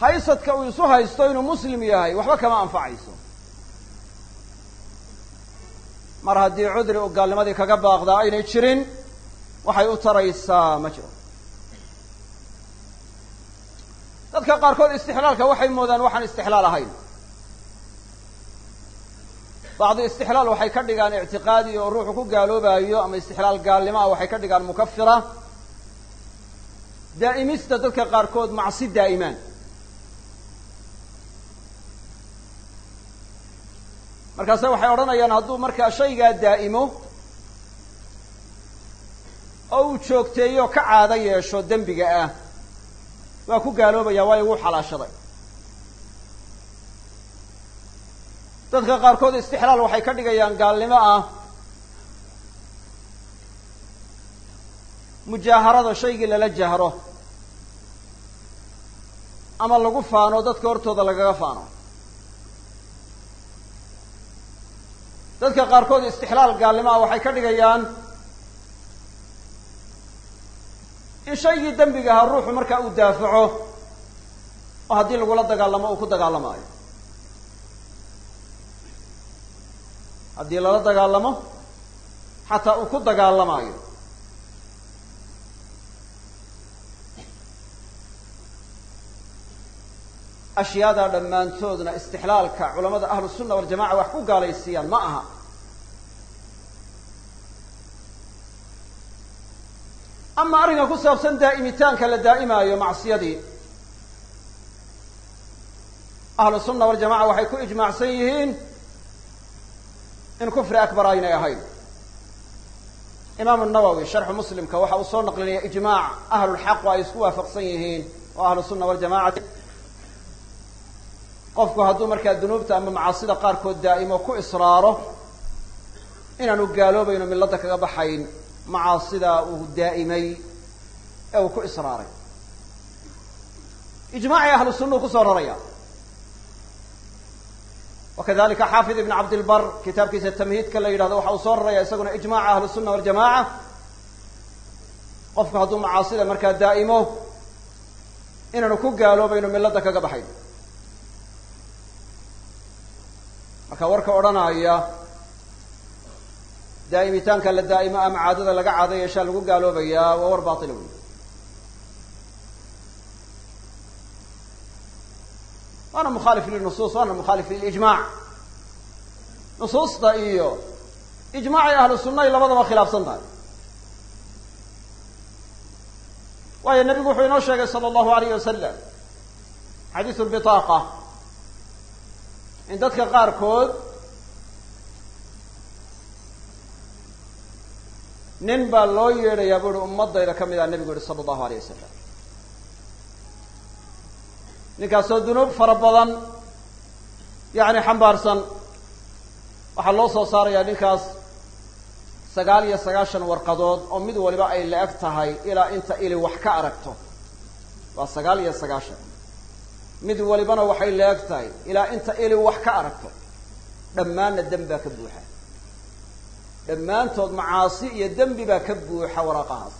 haysadka uu isu haysto inuu muslim yahay waxba kama anfacayso. Mar haddii cudri uu gaalnimadii kaga baaqdaa aynay jirin waxay u taraysaa ma jiro. Dadka qaarkood istixlaalka waxay moodaan waxaan istixlaal ahayn bacdi istixlaal waxay ka dhigaan ictiqaadi oo ruuxu ku gaaloobaayo ama istixlaal gaalnimo ah waxay ka dhigaan mukafira daa'imista dadka qaarkood macsi daa'imaan markaase waxay odhanayaan hadduu markaa shaygaa daa'imo oo uu joogteeyo ka caado yeesho dembiga ah waa ku gaaloobaya waayo wuu xalaashaday dadka qaarkood istixlaal waxay ka dhigayaan gaalnimo ah. Mujaaharada shaygii lala jahro. Ama lagu faano dadka hortooda lagaga faano. Dadka qaarkood istixlaal gaalnimo ah waxay ka dhigayaan in shaygii dembiga ahaa ruuxu markaa uu daafaco oo haddii lagula dagaalamo uu ku dagaalamaayo haddii lala dagaalamo xataa uu ku dagaalamaayo ashyaada dhammaantoodna istixlaalka culamada ahlu sunna waljamaca wax ku gaalaysiiyaan ma aha. Ama arrinka ku saabsan daa'imitaanka la daa'imaayo macsiyadii ahlu sunna waljamaca waxay ku ijmaacsan yihiin in kufri akbar aynay ahayn. Imaamu nawowi sharxu muslimka waxa uu soo naqlinaya ijmaac ahlulxaqu ay isku waafaqsan yihiin oo ahlu sunna waljamacati qofku hadduu markaa dunuubta ama macaasida qaarkood daa'imo ku israaro inaanu gaaloobayno milladda kaga baxayn macaasida uu daa'imay ee uu ku israaray. Ijmaacii ahlu sunnuu ku soo raraya wakadalika xaafid ibn cabdilbar kitaabkiisa tamhiidka la yidhahdo waxa uu soo raraya isaguna ijmaca ahlu sunna waljamaca qofku hadduu macaasida markaa daa'imo inaanu ku gaaloobayno milladda kaga baxayn marka warka odhanaya daa'imitaanka la daa'imo ama caadada laga caado yeeshaa lagu gaaloobayaa waa war baatila wey waana mukhaalif linusuus waana mukhaalif lilijmac nusuusta iyo ijmaacay ahlu sunnaay labadaba khilaafsan tahay. Waayo nebigu wuxuu inoo sheegay sala allahu alayh wasalam xadiisu lbitaaqa in dadka qaarkood nin baa loo yeedhayaa bu uhi ummadayda ka mid ah nebigu yihi sala allahu alayh wasalam ninkaasoo dunuub fara badan yacni xambaarsan. Waxaa loo soo saarayaa ninkaas sagaal iyo sagaashan warqadood oo mid waliba ay la-eg tahay ilaa inta ili wax ka aragto. Waa sagaal iyo sagaashan. Mid walibana waxay la-eg tahay ilaa inta ili wax ka aragto. Dhammaanna dembaa ka buuxa. Dhammaantood macaasi iyo dembi baa ka buuxa waraaqahaas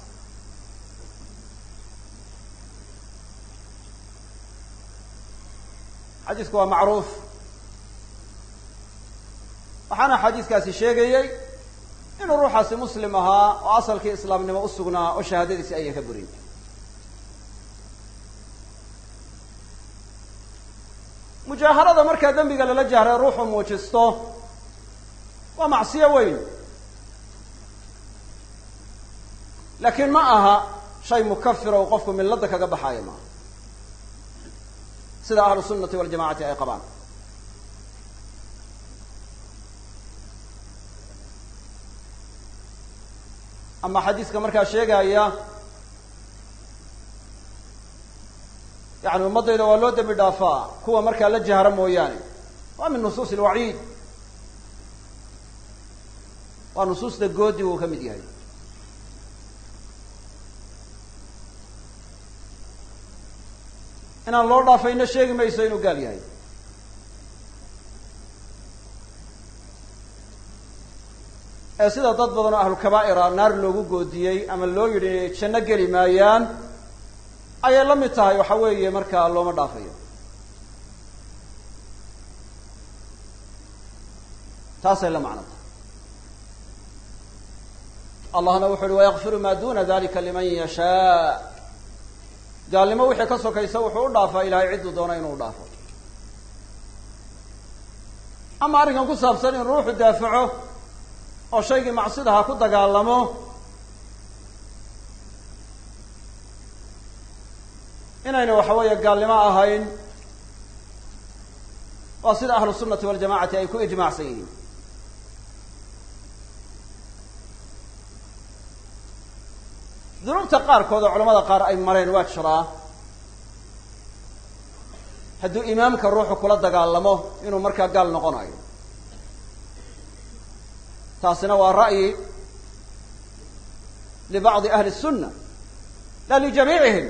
xadiisku waa macruuf. Waxaana xadiiskaasi sheegayey inuu ruuxaasi muslim ahaa oo asalkii islaamnimo u sugnaa oo shahaadadiisi aynan ka burin mujaaharada markaa dembiga lala jahray ruuxu muujisto waa macsiyo weyn. Laakiin ma aha shay mukafira oo qofku milladda kaga baxaayo maaha sida ahlu sunnati waljamacati ay qabaan. Ama xadiiska markaa sheegaya yani ummaddayda waa loo dembi dhaafaa kuwa markaa la jahra mooyaane. Waa min nusuus alwaciid waa nusuusta goodi uu ka mid yahay inaan loo dhaafayna sheegi mayso inuu gaal yahay. Ee sida dad badan oo ahlu kabaa'ira naar loogu goodiyey ama loo yidhi janno geli maayaan ayay la mid tahay waxa weeye markaa looma dhaafayo. Taasay la macno tahay allahna wuxu uhi wayakfiru maa duna dalika liman yashaa gaalnimo wixii ka sokaysa wuxuu u dhaafaa ilahay cidduu doono inuu dhaafo. Ama arrinkan ku saabsan in ruuxu daafaco oo shaygii macsidaha ku dagaalamo inayna waxa weeye gaalnimo ahayn waa sida ahlu sunnati waljamacati ay ku ijmaacsan yihiin dunuubta qaarkood oo culamada qaar ay mareen waa jiraa hadduu imaamka ruuxu kula dagaalamo inuu markaa gaal noqonayo. Taasina waa ra'yi libacdi ahli الsunna la lijamiicihim.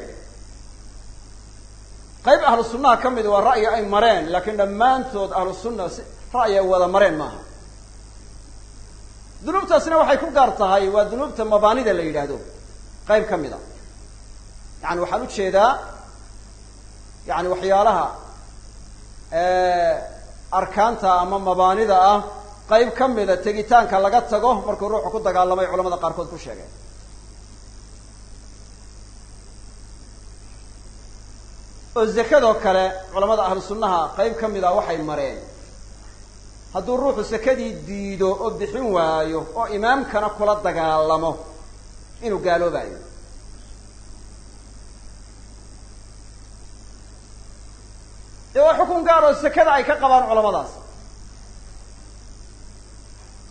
Qayb ahlu sunnaha ka mid waa ra'yi ay mareen laakiin dhammaantood ahlu sunna si ra'yi ay wada mareen maaha. Dunuubtaasina waxay ku gaar tahay waa dunuubta mabaanida la yidhaahdo qayb ka mid a yani waxaan u jeedaa yani waxyaalaha arkaanta ama mabaanida ah qayb ka mida tegitaanka laga tago markuu ruuxu ku dagaalamay culamada qaarkood ku sheegeen oo zakadoo kale culamada ahlu sunnaha qayb ka mid a waxay mareen. Hadduu ruuxu sakadii diido oo bixin waayo oo imaamkana kula dagaalamo inuu gaaloobayo. Dee waa xukun gaar oo sekada ay ka qabaan culamadaas.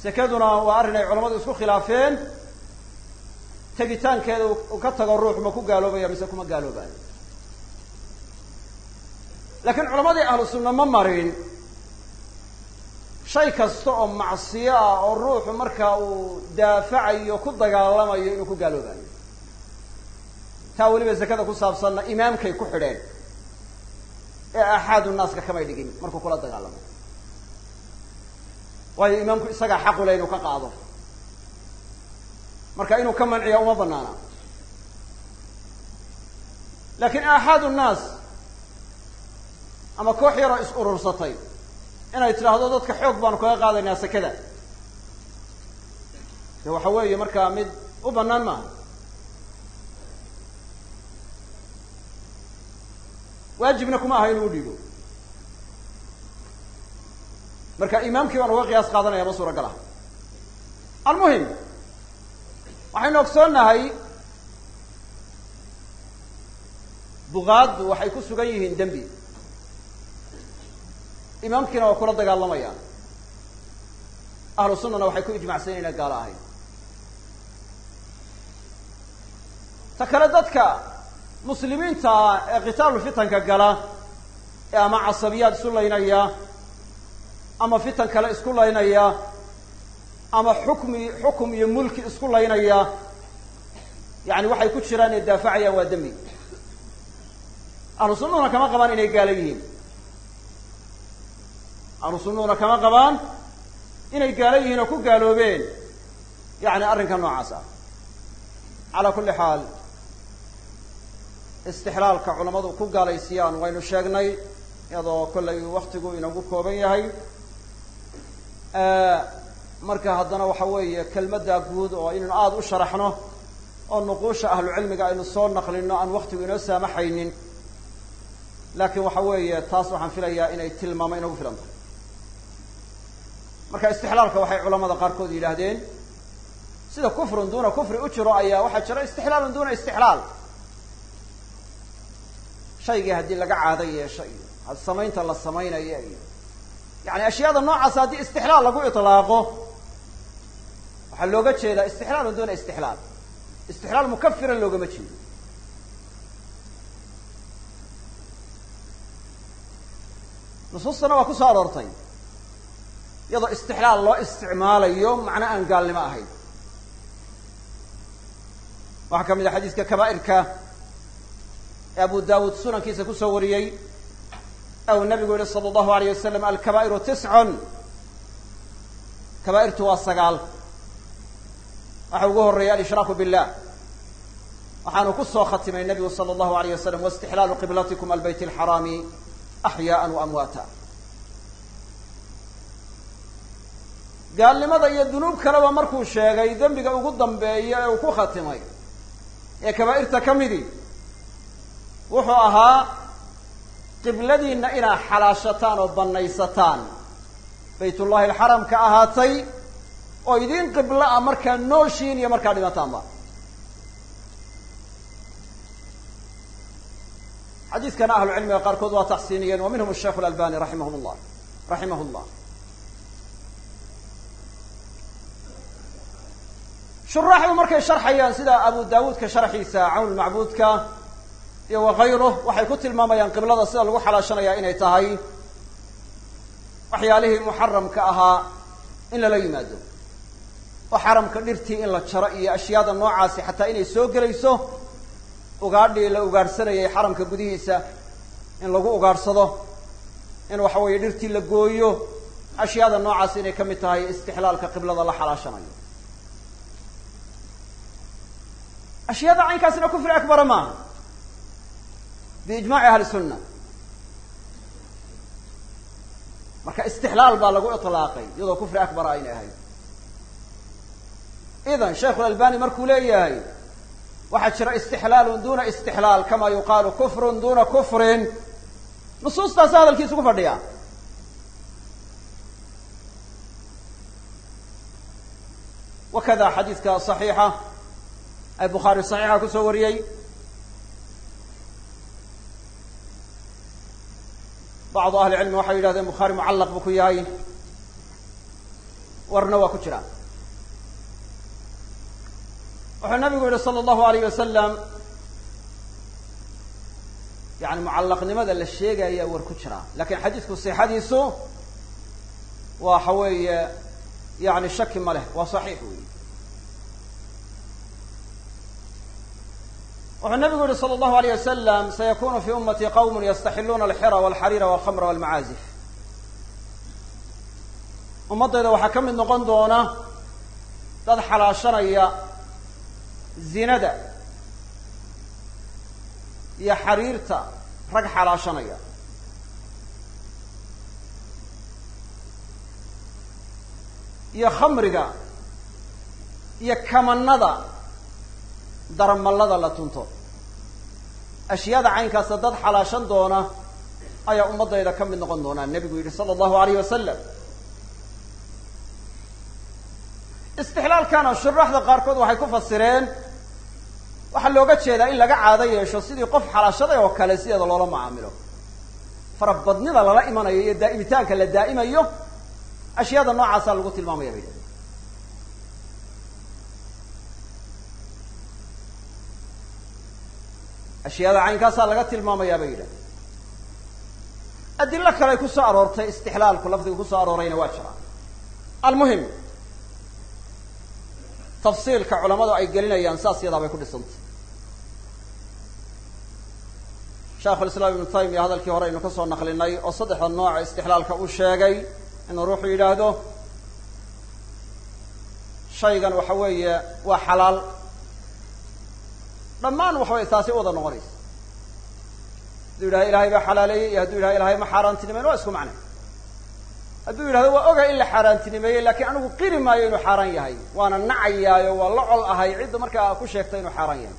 Sekaduna waa arrin ay culamadu isku khilaafeen. Tegitaankeeda uu ka tago ruux ma ku gaaloobaya mise kuma gaaloobayo. Laakiin culamadii ahlu sunna ma marin shay kasta oo macsiyo ah oo ruuxu markaa uu daafacayo ku dagaalamayo inuu ku gaaloobayo. Taa weliba zakada ku saabsanna imaamkay ku xidheen. Ee aaxaadu naaska kamay dhigin markuu kula dagaalamo. Waayo imaamku isagaa xaqule inuu ka qaado. Marka inuu ka manciya uma banaana laakiin aaxaadu nnaas ama koox yaroo is urursatay inay tidhaahdo dadka xoog baanu kaga qaadaynaa sekada de waxa weeye markaa mid u banaan maaha. Waajibna kuma aha inuu udhiibo marka imaamkii baan uga qiyaas qaadanaya ma suuragal ah almuhim waxaynu ogsoonnahay bugaaddu waxay ku sugan yihiin dembi imaamkiina waa kula dagaalamayaan ahlu sunnana waxay ku ijmacsan inay gaalo ahayn. Ta kale dadka muslimiinta ee kitaalu fitanka gala ee ama casabiyaad isu laynaya ama fitan kale isku laynaya ama xukmi xukum iyo mulki isku laynaya yani waxay ku jiraan ee daafacayaan waa dembi. Ahlu sunnahuna kama qabaan inay gaalo yihiin ahlu sunnahuna kama qabaan? Inay gaalo yihiin oo ku gaaloobeen. Yani arrinka noocaas ah. Calaa kulli xaal istixlaalka culamadu ku gaalaysiyaan waynu sheegnay iyadoo kollay waktigu inagu kooban yahay. Marka haddana waxa weeye kelmadda guud oo inaynu aada u sharaxno oo nuquusha ahlucilmiga aynu soo naqlino aan waktigu inoo saamaxaynin. Laakiin waxa weeye taas waxaan filayaa inay tilmaamo inagu filan tahay marka istixlaalka waxay culamada qaarkood yidhaahdeen sida kufrun duuna kufri u jiro ayaa waxaa jira istixlaalun duuna istixlaal. Shaygii haddii laga caado yeesho iyo had samaynta la samaynayo iyo yani ashyaada noocaas haddii istixlaal lagu itlaaqo waxaa looga jeedaa istixlaalun duuna istixlaal. Istixlaal mukafiran loogama jeedo. Nusuustana waa ku soo aroortay iyadoo istixlaal loo isticmaalayo macno aan gaalnimo ahayn. Waxaa ka mid a xadiiska kaba'irka ee abu dawud sunankiisa ku soo wariyey ou nabigu yihi sala allahu alayh wasalam alkabaa'iru tiscun. Kaba'irtu waa sagaal. Waxa ugu horreeya alshraaku billah. Waxaanu ku soo khatimay nabigu sala allahu alayh wasalam waistixlaalu qiblatikum albayt alxaraami axyaaan wa gaalnimada iyo dunuub kaleba markuu sheegay dembiga ugu dambeeya ee uu ku khatimay ee kabaa'irta ka midi wuxuu ahaa qibladiinna inaad xalaashataan oo bannaysataan. Baytullahi alxaram ka ahaatay oo idiin qiblo ah markaa nooshiin iyo markaa dhimataanba xadiiskana ahlucilmiga qaarkood waa taxsiiniyeen wa minhum asheikh alalbani raximah llah raximah llah shuraaxdu markay sharxayaan sida abu daawuudka sharxiisa cawnulmacbuudka iyo wakayruh waxay ku tilmaamayaan qiblada sida lagu xalaashanaya inay tahay waxyaalihii muxaramka ahaa in lala yimaado oo xaramka dhirtii in la jaro iyo ashyaada noocaasi xataa inay soo gelayso ugaadhii la ugaadhsanayay xaramka gudihiisa in lagu ugaadhsado in waxa weeye dhirtii la gooyo ashyaada noocaasi inay ka mid tahay istixlaalka qiblada la xalaashanayo ashyaada caynkaasina kufri akbara maaha biijmaaci ahli sunna marka istixlaal baa lagu iطlaaqay iyadoo kufri akbara aynay ahayd idan shaikhu lalbani markuu leeyahay waxaa jira istixlaalun duna istixlaal kama yuqaalu kufrun duna kufrin nusuustaasi hadalkiisu ku fadhiya wakada xadiidka صaxiixa ee bukhaari saxiixa ku soo wariyey. Bacdu ahli cilmi waxay yidhahdeen bukhaari mucallaq buu ku yahay. Warna waa ku jira. Wuxuu nabigu yihi sala allahu alayh wasalam yani mucallaqnimada la sheegaya war ku jira. Lakin xadiidku sixadiisu waxa weeye yani shaki ma leh waa saxiix wey wuxuu nabigu yihi salى اllahu alayh wasalam sayakunu fi umati qawm yastaxiluuna alxira walxariira walkhamra walmacaazif. Ummaddayda waxaa ka mid noqon doona dad xalaashanaya zinada iyo xariirta rag xalaashanaya. Iyo khamriga iyo kamanada daramallada la tunto. Ashyaada caynkaasa dad xalaashan doona ayaa ummaddayda ka mid noqon doonaa nebigu yidhi sala allahu alayh wasalam istixlaalkana shuraaxda qaarkood waxay ku fasireen waxaa looga jeedaa in laga caado yeesho sidii qof xalaashaday oo kale sideeda loola macaamilo. Farabadnida lala imanayo iyo daa'imitaanka la daa'imayo ashyaada noocaasaa lagu tilmaamaya bay ashyaada caynkaasaa laga tilmaamayaa bay yidhahdeen. Adilo kaley ku soo aroortay istixlaalku lafdiga ku soo aroorayna waa jira. Almuhim tafsiilka culamadu ay gelinayaan saas yadaa bay ku dhisantay. Sheekhu lislaam ibnu taymiya hadalkii hore aynu ka soo naqlinay oo saddexda nooca istixlaalka uu sheegay inuu ruuxu yidhaahdo shaygan waxa weeye waa xalaal dhammaan waxbay taasi u wada noqonaysa. Hadduu yidhahdo ilahay baa xalaaleeyey iyo hadduu yidhahdo ilahay ma xaaraantinimeyn waa isku macnay hadduu yidhahdo waa oga in la xaaraantinimeeyey laakiin anigu qiri maayo inuu xaaraan yahay waana nacayaayo waa la col ahay cidda markaa ku sheegtay inuu xaaraan yahay.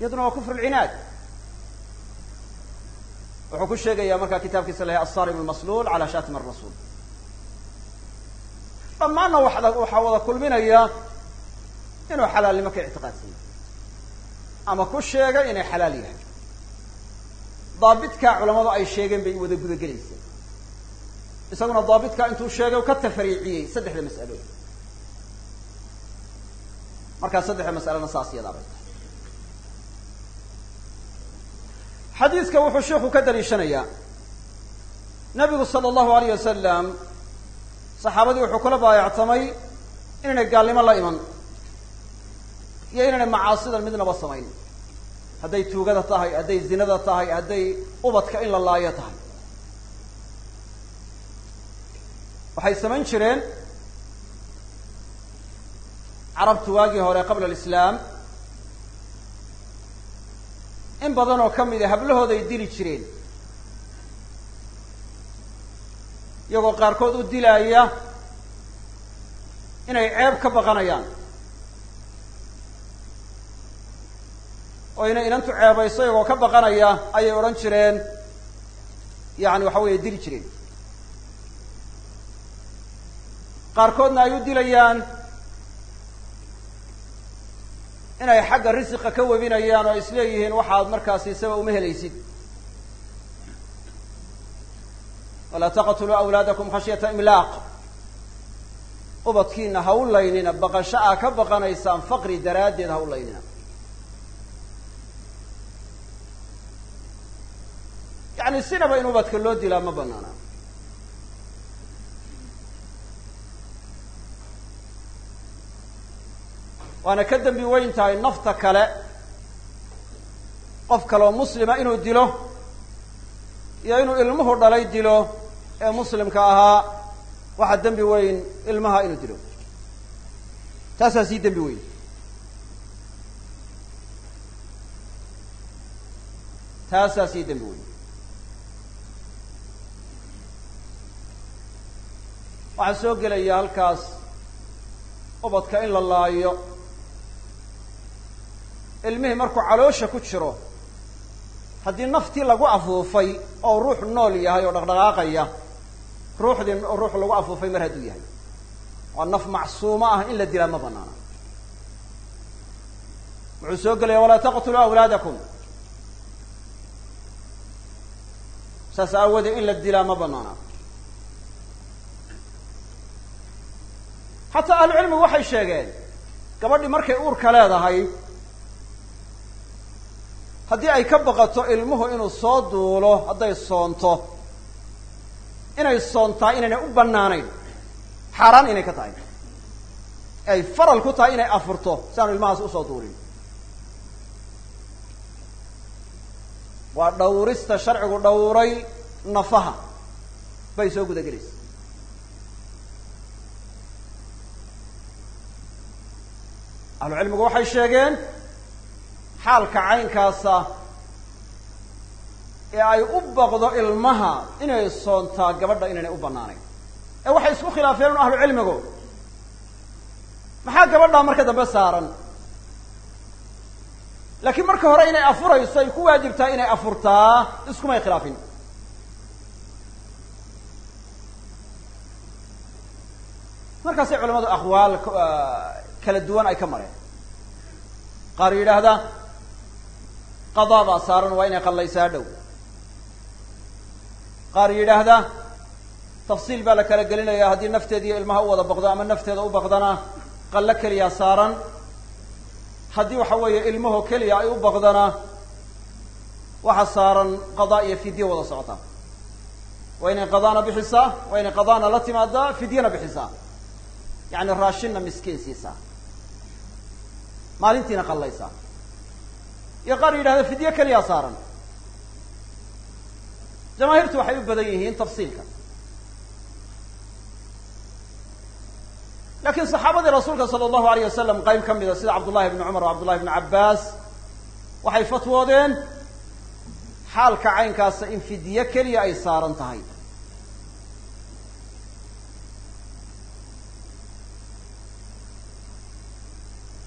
Iyaduna waa kufr lcinaad wuxuu ku sheegaya markaa kitaabkiisa la yahay asarim almasluul cala shatim arasuul dhammaanna waxda waxaa wada kulminaya inuu xalaalnimo ka ictiqaadsanya ama ku sheegay inay xalaal yahay daabitkaa culamadu ay sheegeen bay wada gudagelaysa isaguna daabitkaa intuu sheegay ka tafriiciyey saddexda mas'alood markaa saddexda mas'alona saas yadaa bay tahay. Xadiiska wuxuu sheikhu ka daliishanayaa. Nabigu sala allahu alayh wasalam saxaabadii wuxuu kula baayactamay inaynay gaalnimo la iman iyo inaynay macaasidan midnaba samayn. Hadday tuugada tahay hadday zinada tahay hadday ubadka in la laayo tahay. Waxay samayn jireen carabtu waagii hore qabla alislaam. In badan oo ka mid a hablahooday dili jireen. Iyagoo qaarkood u dilaaya inay ceeb ka baqanayaan oo inay inantu ceebayso iyagoo ka baqanaya ayay odhan jireen. Yacni waxa weeye dili jireen. Qaarkoodna ay u dilayaan inay xagga risiqa ka webinayaan oo is leeyihiin waxaad markaa siisaba uma helaysid. Walaa taqtuluu awlaadakum khashyata imlaaq. Ubadkiina ha u laynina baqasho aa ka baqanaysaan faqri daraaddeed ha u laynina yacni sinaba in ubadka loo dilaa ma banaana waana ka dembi weyn tahay nafta kale qof kaleoo muslima inuu dilo iyo inuu ilmuhu dhalay dilo ee muslimka ahaa waxaa dembi weyn ilmaha inuu dilo. Taasaa sii dembi weyn. Taasaa sii dembi weyn waxaa soo gelaya halkaas ubadka in la laayo. Ilmihii markuu caloosha ku jiro haddii naftii lagu afuufay oo ruux nool yahay oo dhaqdhaqaaqaya ruuxdii ruux lagu afuufay mar hadduu yahay. Waa naf macsuumo ah in la dilaa ma banaana wuxuu soo gelaya walaa taqtuluu awlaadakum. Saas aawadeed in la dilaa ma banaana xataa ahlucilmigu waxay sheegeen gabadhii markay uurka leedahay haddii ay ka baqato ilmuhu inuu soo duulo hadday soonto inay soontaa inaynay u bannaanayn xaaraan inay ka tahay. Ay faral ku tahay inay afurto si aanu ilmahaas u soo duulin. Waa dhawrista sharcigu dhawray nafaha bay soo guda gelaysa ahlucilmigu waxay sheegeen xaalka caynkaasa ee ay u baqdo ilmaha inay soontaa gabadha inaynay u bannaanayn. Ee waxay isku khilaafeen un ahlu cilmigu maxaa gabadhaa marka dambe saaran? Laakiin marka hore inay afurayso ay ku waajibtaa inay afurtaa iskumay khilaafin. Markaasay culamadu aqwaal kala duwan ay ka mareen. Qaar yidhaahda qadaadaa saaran waa inay qallaysaa dhow qaar yidhaahda tafsiil baa la kala gelinaya haddii nafteediiyo ilmaha u wada baqdo ama nafteeda u baqdana qallo keliya saaran. Haddii waxa weeye ilmaho keliya ay u baqdana waxa saaran qadaa iyo fidye wada socota. Waa inay qadaana bixisaa waa inay qadaana la timaadaa fidyena bixisaa. Yacni raashinna miskiin siisaa maalintiina qallaysaa iyo qaar yidhahda fidye keliyaa saaran. Jamaahiirtu waxay u badan yihiin tafsiilka. Lakiin saxaabadii rasuulka sala allahu alayh wasalam qayb ka mida sida cabdullahi ibni cumar o cabdullahi ibni cabbaas waxay fatwoodeen xaalka caynkaasa in fidye keliya ay saaran tahay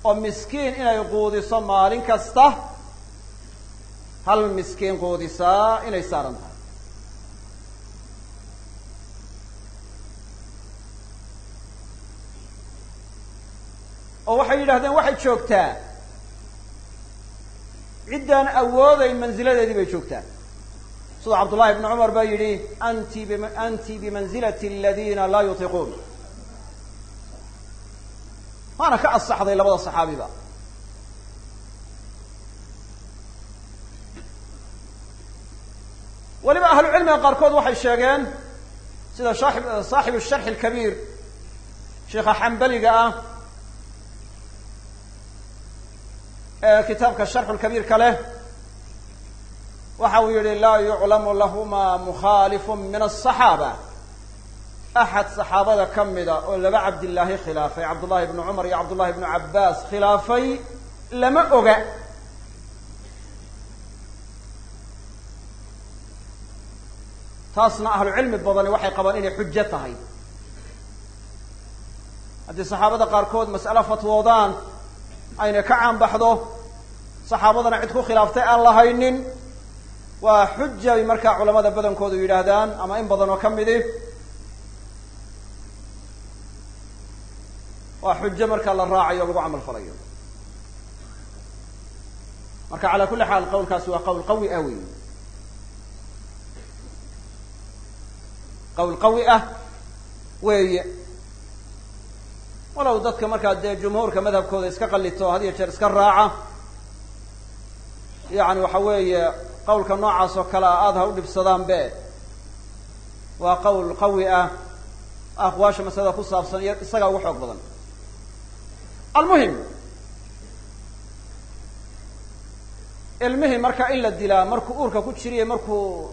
oo miskiin inay quudiso maalin kasta hal miskiin quudisaa inay saaran tahay. oo waxay yidhahdeen waxay joogtaa. Ciddaan awoodayn mansiladeedii bay joogtaa. Sida cabdullahi ibni cumar baa yidhi anti bimanzilati aladina laa yutiquun waana ka asaxday labada saxaabiba. Weliba ahlucilmiga qaarkood waxay sheegeen sida saaib saaxibu sharxi alkabiir sheikha xambaliga ah ee kitaabka sharxu lkabiirka leh waxa uu yihi laa yuclamu lahuma mukhaalifu min aلصaxaaba axad saxaabada ka mida oo laba cabdillaahi khilaafay cabdullahi ibnu cumar iyo cabdullahi ibnu cabbaas khilaafay lama oga taasna ahlu cilmi badani waxay qabaan inay xujo tahay haddii saxaabada qaarkood mas'alo fatwoodaan aynay ka caanbaxdo saxaabadana cid ku khilaaftay aan lahaynin waa xuja ay markaa culamada badankoodu yidhaahdaan ama in badan ka midi waa xujo markaa la raacayo lagu camal falayo. Marka calaa kulli xaal qawlkaasi waa qawl qawi ah wey qawl qawi ah weeye. Walow dadka markaa dee jumhuurka madhabkooda iska qallito had iyo jeer iska raaca yacni waxa weeye qawlka noocaas oo kale a aada ha u dhibsadaan be waa qawl qawi ah. Aqwaasha masalada ku saabsan iyo isagaa ugu xoog badan almuhim. Ilmihii marka in la dilaa markuu uurka ku jiriyo markuu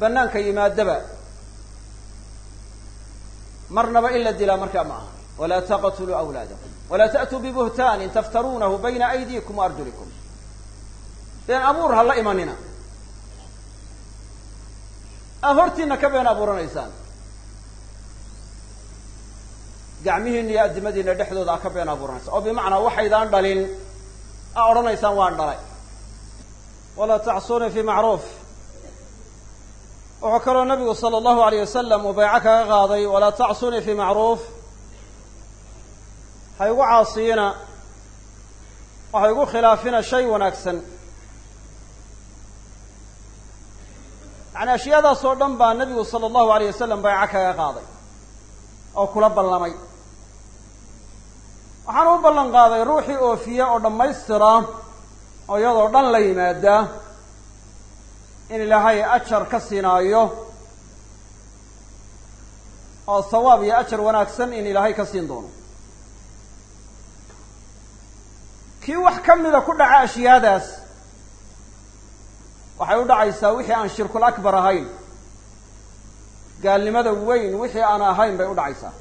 banaanka yimaadaba. Marnaba in la dilaa markaa ma aha. Walaa taqtuluu awlaadakum. Walaa ta'tuu bibuhtaanin taftaruunahu bayna aydiikum wa arjulikum. Been abuur ha la imanina. Aa hortiina ka been abuuranaysaan gacmihiina iyo addimadiina dhexdooda a ka been abuuranaysa oo bimacnaa waxaydaan dhalin a odhanaysaan waan dhalay. Walaa tacsuuni fi macruuf. Wuxuu kaloo nabigu sala allahu alayh wasalam uu bayco kaga qaaday walaa tacsunii fi macruuf. Ha igu caasiyina waxa igu khilaafina shay wanaagsan. Yani ashyaadaas oo dhan baa nabigu sala allahu alayh wasalam bayco kaga qaaday oo kula ballamay waxaan u ballan qaaday ruuxii oofiya oo dhammaystira oo iyadoo dhan la yimaada in ilaahay ajar ka siinaayo oo sawaab iyo ajar wanaagsan in ilaahay ka siin doono. Kii wax ka mida ku dhaca ashyaadaas waxay u dhacaysaa wixii aan shirkul akbar ahayn. Gaalnimada weyn wixii aan ahayn bay u dhacaysaa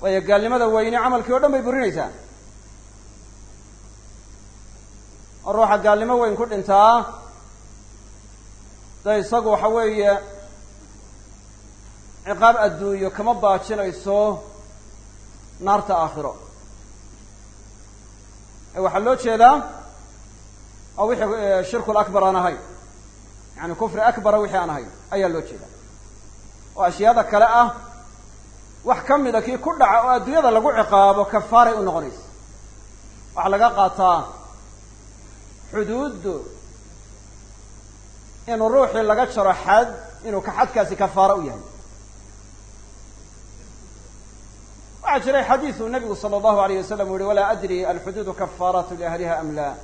waayo gaalnimada weyni camalkii o dhan bay burinaysaa. Oo ruuxa gaalnimo weyn ku dhintaa de isagu waxa weeye ciqaab adduunyo kama baajinayso naarta aakhiro. Ee waxaa loo jeedaa oo wixii shirkul akbar aan ahayn yani kufri akbara wixii aan ahayn ayaa loo jeedaa. Oo ashyaada kale ah wax ka mida kii ku dhaca oo adduunyada lagu ciqaabo kafaaray u noqonaysa. Waxaa laga qaataa xuduuddu inuu ruuxii laga jaro xad inuu ka xadkaasi kafaaro u yahay. Waxaa jiray xadiidu nabigu sala allahu alayh wasalam u yihi walaa adri alxuduudu kafaaraatu liahliha am laa.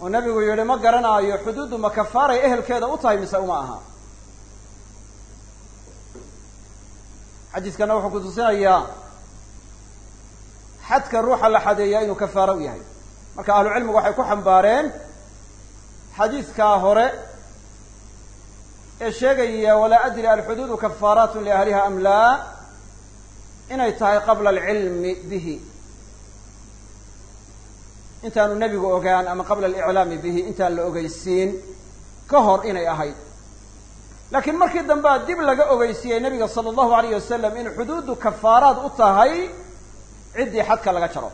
Oo nabigu yihi ma garanaayo xuduuddu ma kafaaray ehelkeeda u tahay mise uma aha xadiiskana wuxuu kutusinayaa xadka ruuxa la xadeeyaa inuu kafaaro u yahay. Marka ahlu cilmigu waxay ku xambaareen xadiiskaa hore ee sheegaya walaa adri alxuduudu kafaaraatu liahliha am laa? Inay tahay qabla alcilmi bihi. Intaanu nebigu ogaan ama qabla aliclaami bihi intaan la ogeysiin ka hor inay ahayd laakiin markii dambea dib laga ogeysiiyey nebiga sala allahu alayh wasalam in xuduuddu kafaaraad u tahay ciddii xadka laga jaro.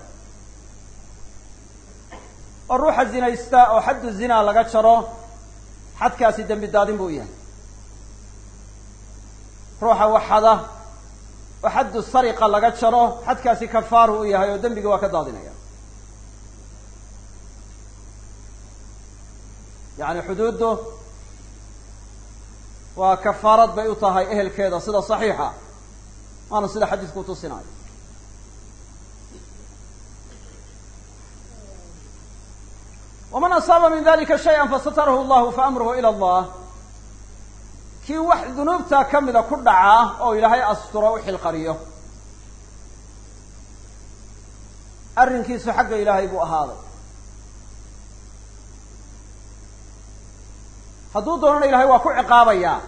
Oo ruuxa zinaysta oo xaddu zinaa laga jaro xadkaasi dembi daadin buu yahay. Ruuxa waxada oo xaddu sariqa laga jaro xadkaasi kafaaru u yahay oo dembigi waa ka daadinaya. Yacni xuduuddu waa kafaarad bay u tahay ehelkeeda sida saxiixa. Waana sida xadiisku tusinayo waman asaaba min dalika shaya fasatarahu llahu faamruhu ila allah. Kii wax dunuubtaa ka mida ku dhaca oo ilaahay asturo u xilqariyo. Arrinkiisu xagga ilaahay buu ahaaday hadduu doonana ilahay waa ku ciqaabayaa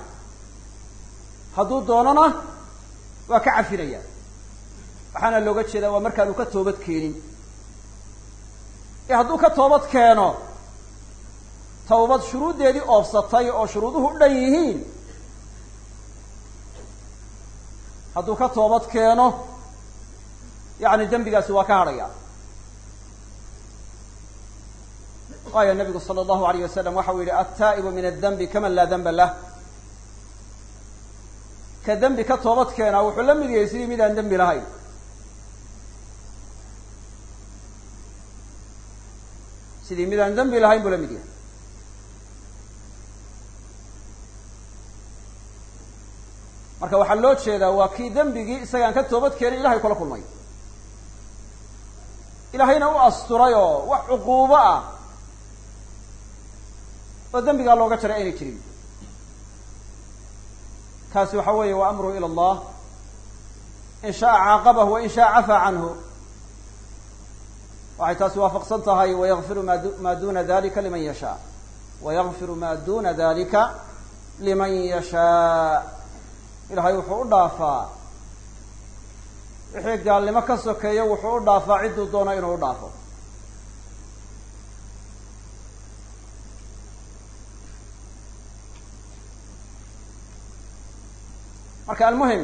hadduu doonana waa ka cafinaya waxaana looga jeedaa waa markaanu ka toobad keenin. Ee hadduu ka toobad keeno tawbad shuruuddeedii oofsatay oo shuruuduhu dhan yihiin hadduu ka toobad keeno yacni dembigaasi waa ka hadhaya waayo nabigu sala allahu alayh wasalam waxa uu yihi attaa'ibu min addenbi kaman laa denba lah ka dembi ka toobad keenaa wuxuu la mid yahay sidii mid aan dembi lahayn sidii mid aan dembi lahayn buu la mid yahay marka waxaa loo jeedaa waa kii dembigii isagaan ka toobad keenin ilahay kula kulmay ilaahayna u asturay oo wax cuquubo ah oo dembigaa looga jaray aynay jirin. Kaasi waxa weeye wa amruhu ila allah. In shaaa caaqabahu wa in shaa cafaa canhu. Waxay taasi waafaqsan tahay wayakfiru ma ma duna dalika liman yashaa. Wayakfiru ma duna dalika liman yashaa. Ilahay wuxuu u dhaafaa. Wixii gaalnimo ka sokeeyo wuxuu u dhaafaa cidduu doono inuu u dhaafo marka almuhim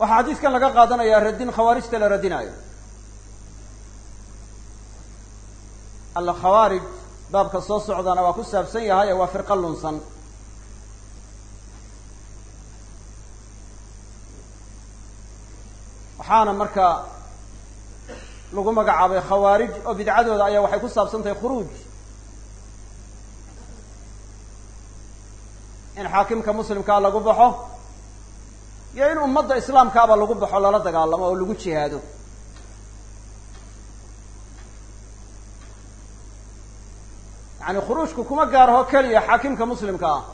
waxaa xadiiskan laga qaadanayaa radin khawaarijta la radinaayo alla khawaarij baabka soo socdana waa ku saabsan yahay ee waa firqa lunsan. Waxaana marka lagu magacaabay khawaarij oo bidcadooda ayaa waxay ku saabsan tahay khuruuj in xaakimka muslimkaa lagu baxo iyo in ummadda islaamkaaba lagu baxo lala dagaalamo oo lagu jihaado. Yacani khuruujku kuma gaaraho keliya xaakimka muslimka ah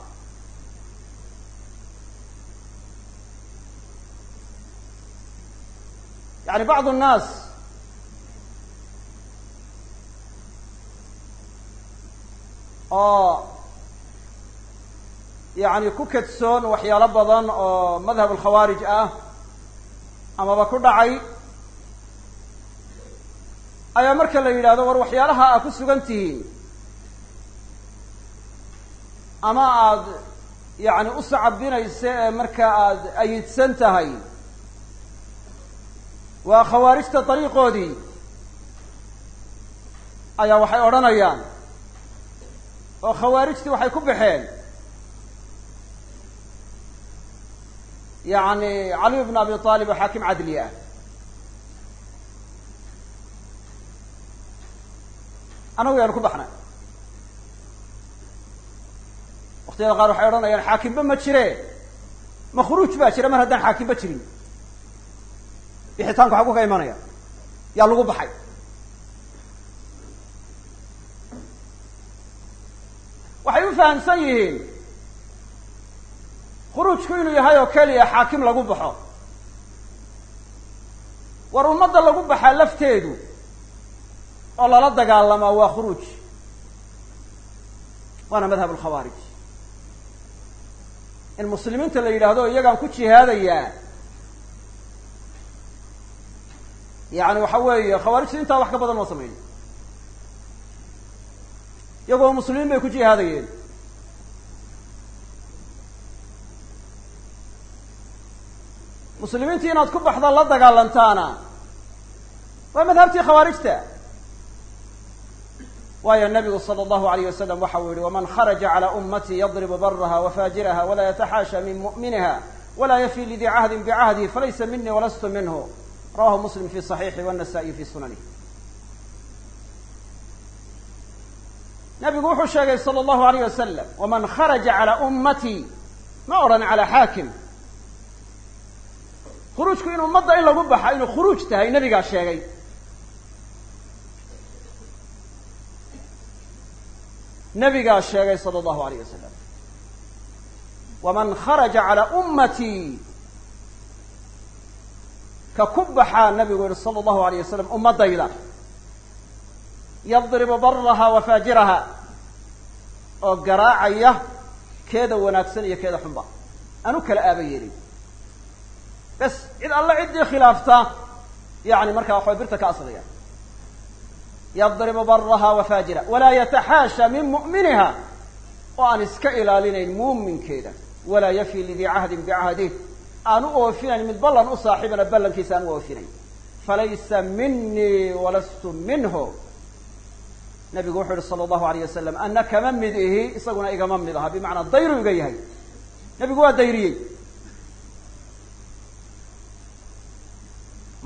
yani bacdu nnaas oo yacni ku kadsoon waxyaalo badan oo madhab alkhawaarij ah amaba ku dhacay ayaa marka la yidhahdo war waxyaalaha aad ku sugan tihiin ama aada yacni u sacabinaysa ee marka aada ayidsan tahay waa khawaarijta dariiqoodii ayaa waxay odhanayaan oo khawaarijtii waxay ku baxeen yacni caliy bn abi aalib oo xaakim cadli ah anagu yaanu ku baxnay waktiyada qaar waxay odhanayaan xaakimba ma jire ma khuruuj baa jira mar haddaan xaakimba jirin bixitaanku xagu ka imanaya yaa lagu baxay waxay u yihiin khuruujku inuu yahay oo keliya xaakim lagu baxo. War ummadda lagu baxaa lafteedu oo lala dagaalamaa waa khuruuj. Waana madhab alkhawaarij in muslimiinta la yidhaahdo iyagaan ku jihaadayaa yani waxa weeye khawaarijtu intaa wax ka badan oo sameyn iyagoo muslimiin bay ku jihaadayeen muslimiintii inaad ku baxda la dagaalantaana. Waa madhabtii khawaarijta. Waayo nabigu sala allahu alayh wasalam waxa uu yihi waman kharaja calaa ummatii yadribu baraha wafaajiraha walaa yataxaasha min mu'miniha walaa yafi lidii cahdin bicahdihi falaysa minii walastu minhu. Rawahu muslim fi saxiixi wanasaa-iy fi sunani nabigu wuxuu sheegay sala allahu alayh wasalam waman kharaja calaa ummatii ma odhan calaa xaakim khuruujku in ummadda in lagu baxa inuu khuruuj tahay nebigaa sheegay. Nabigaa sheegay sala allahu alayh wasalam waman kharaja calaa ummatii ka ku baxaa nabigu yihi sala allahu alayh wasalam ummaddayda. Yadribu barahaa wa faajirahaa oo garaacaya keeda wanaagsan iyo keeda xunba. Aan u kala aaba yeelin bes cid alle ciddii khilaafta yani markaa waxbay birta ka asliya yadribu baraha wa faajira walaa yataxaasha min mu'miniha. Oo aan iska ilaalinayn muuminkeeda walaa yafi lidii cahdin bicahdih aan u oofinayn mid ballan u saaxiibana ballankiisa aan u oofinayn. Falaysa minii walastu minhu. Nabigu wuxuu yihi sala allahu alayh wasalam ana kama mid ihi isaguna igama mid aha. Bimacnaa dayru iga yahay. Nebigu waa dayriyey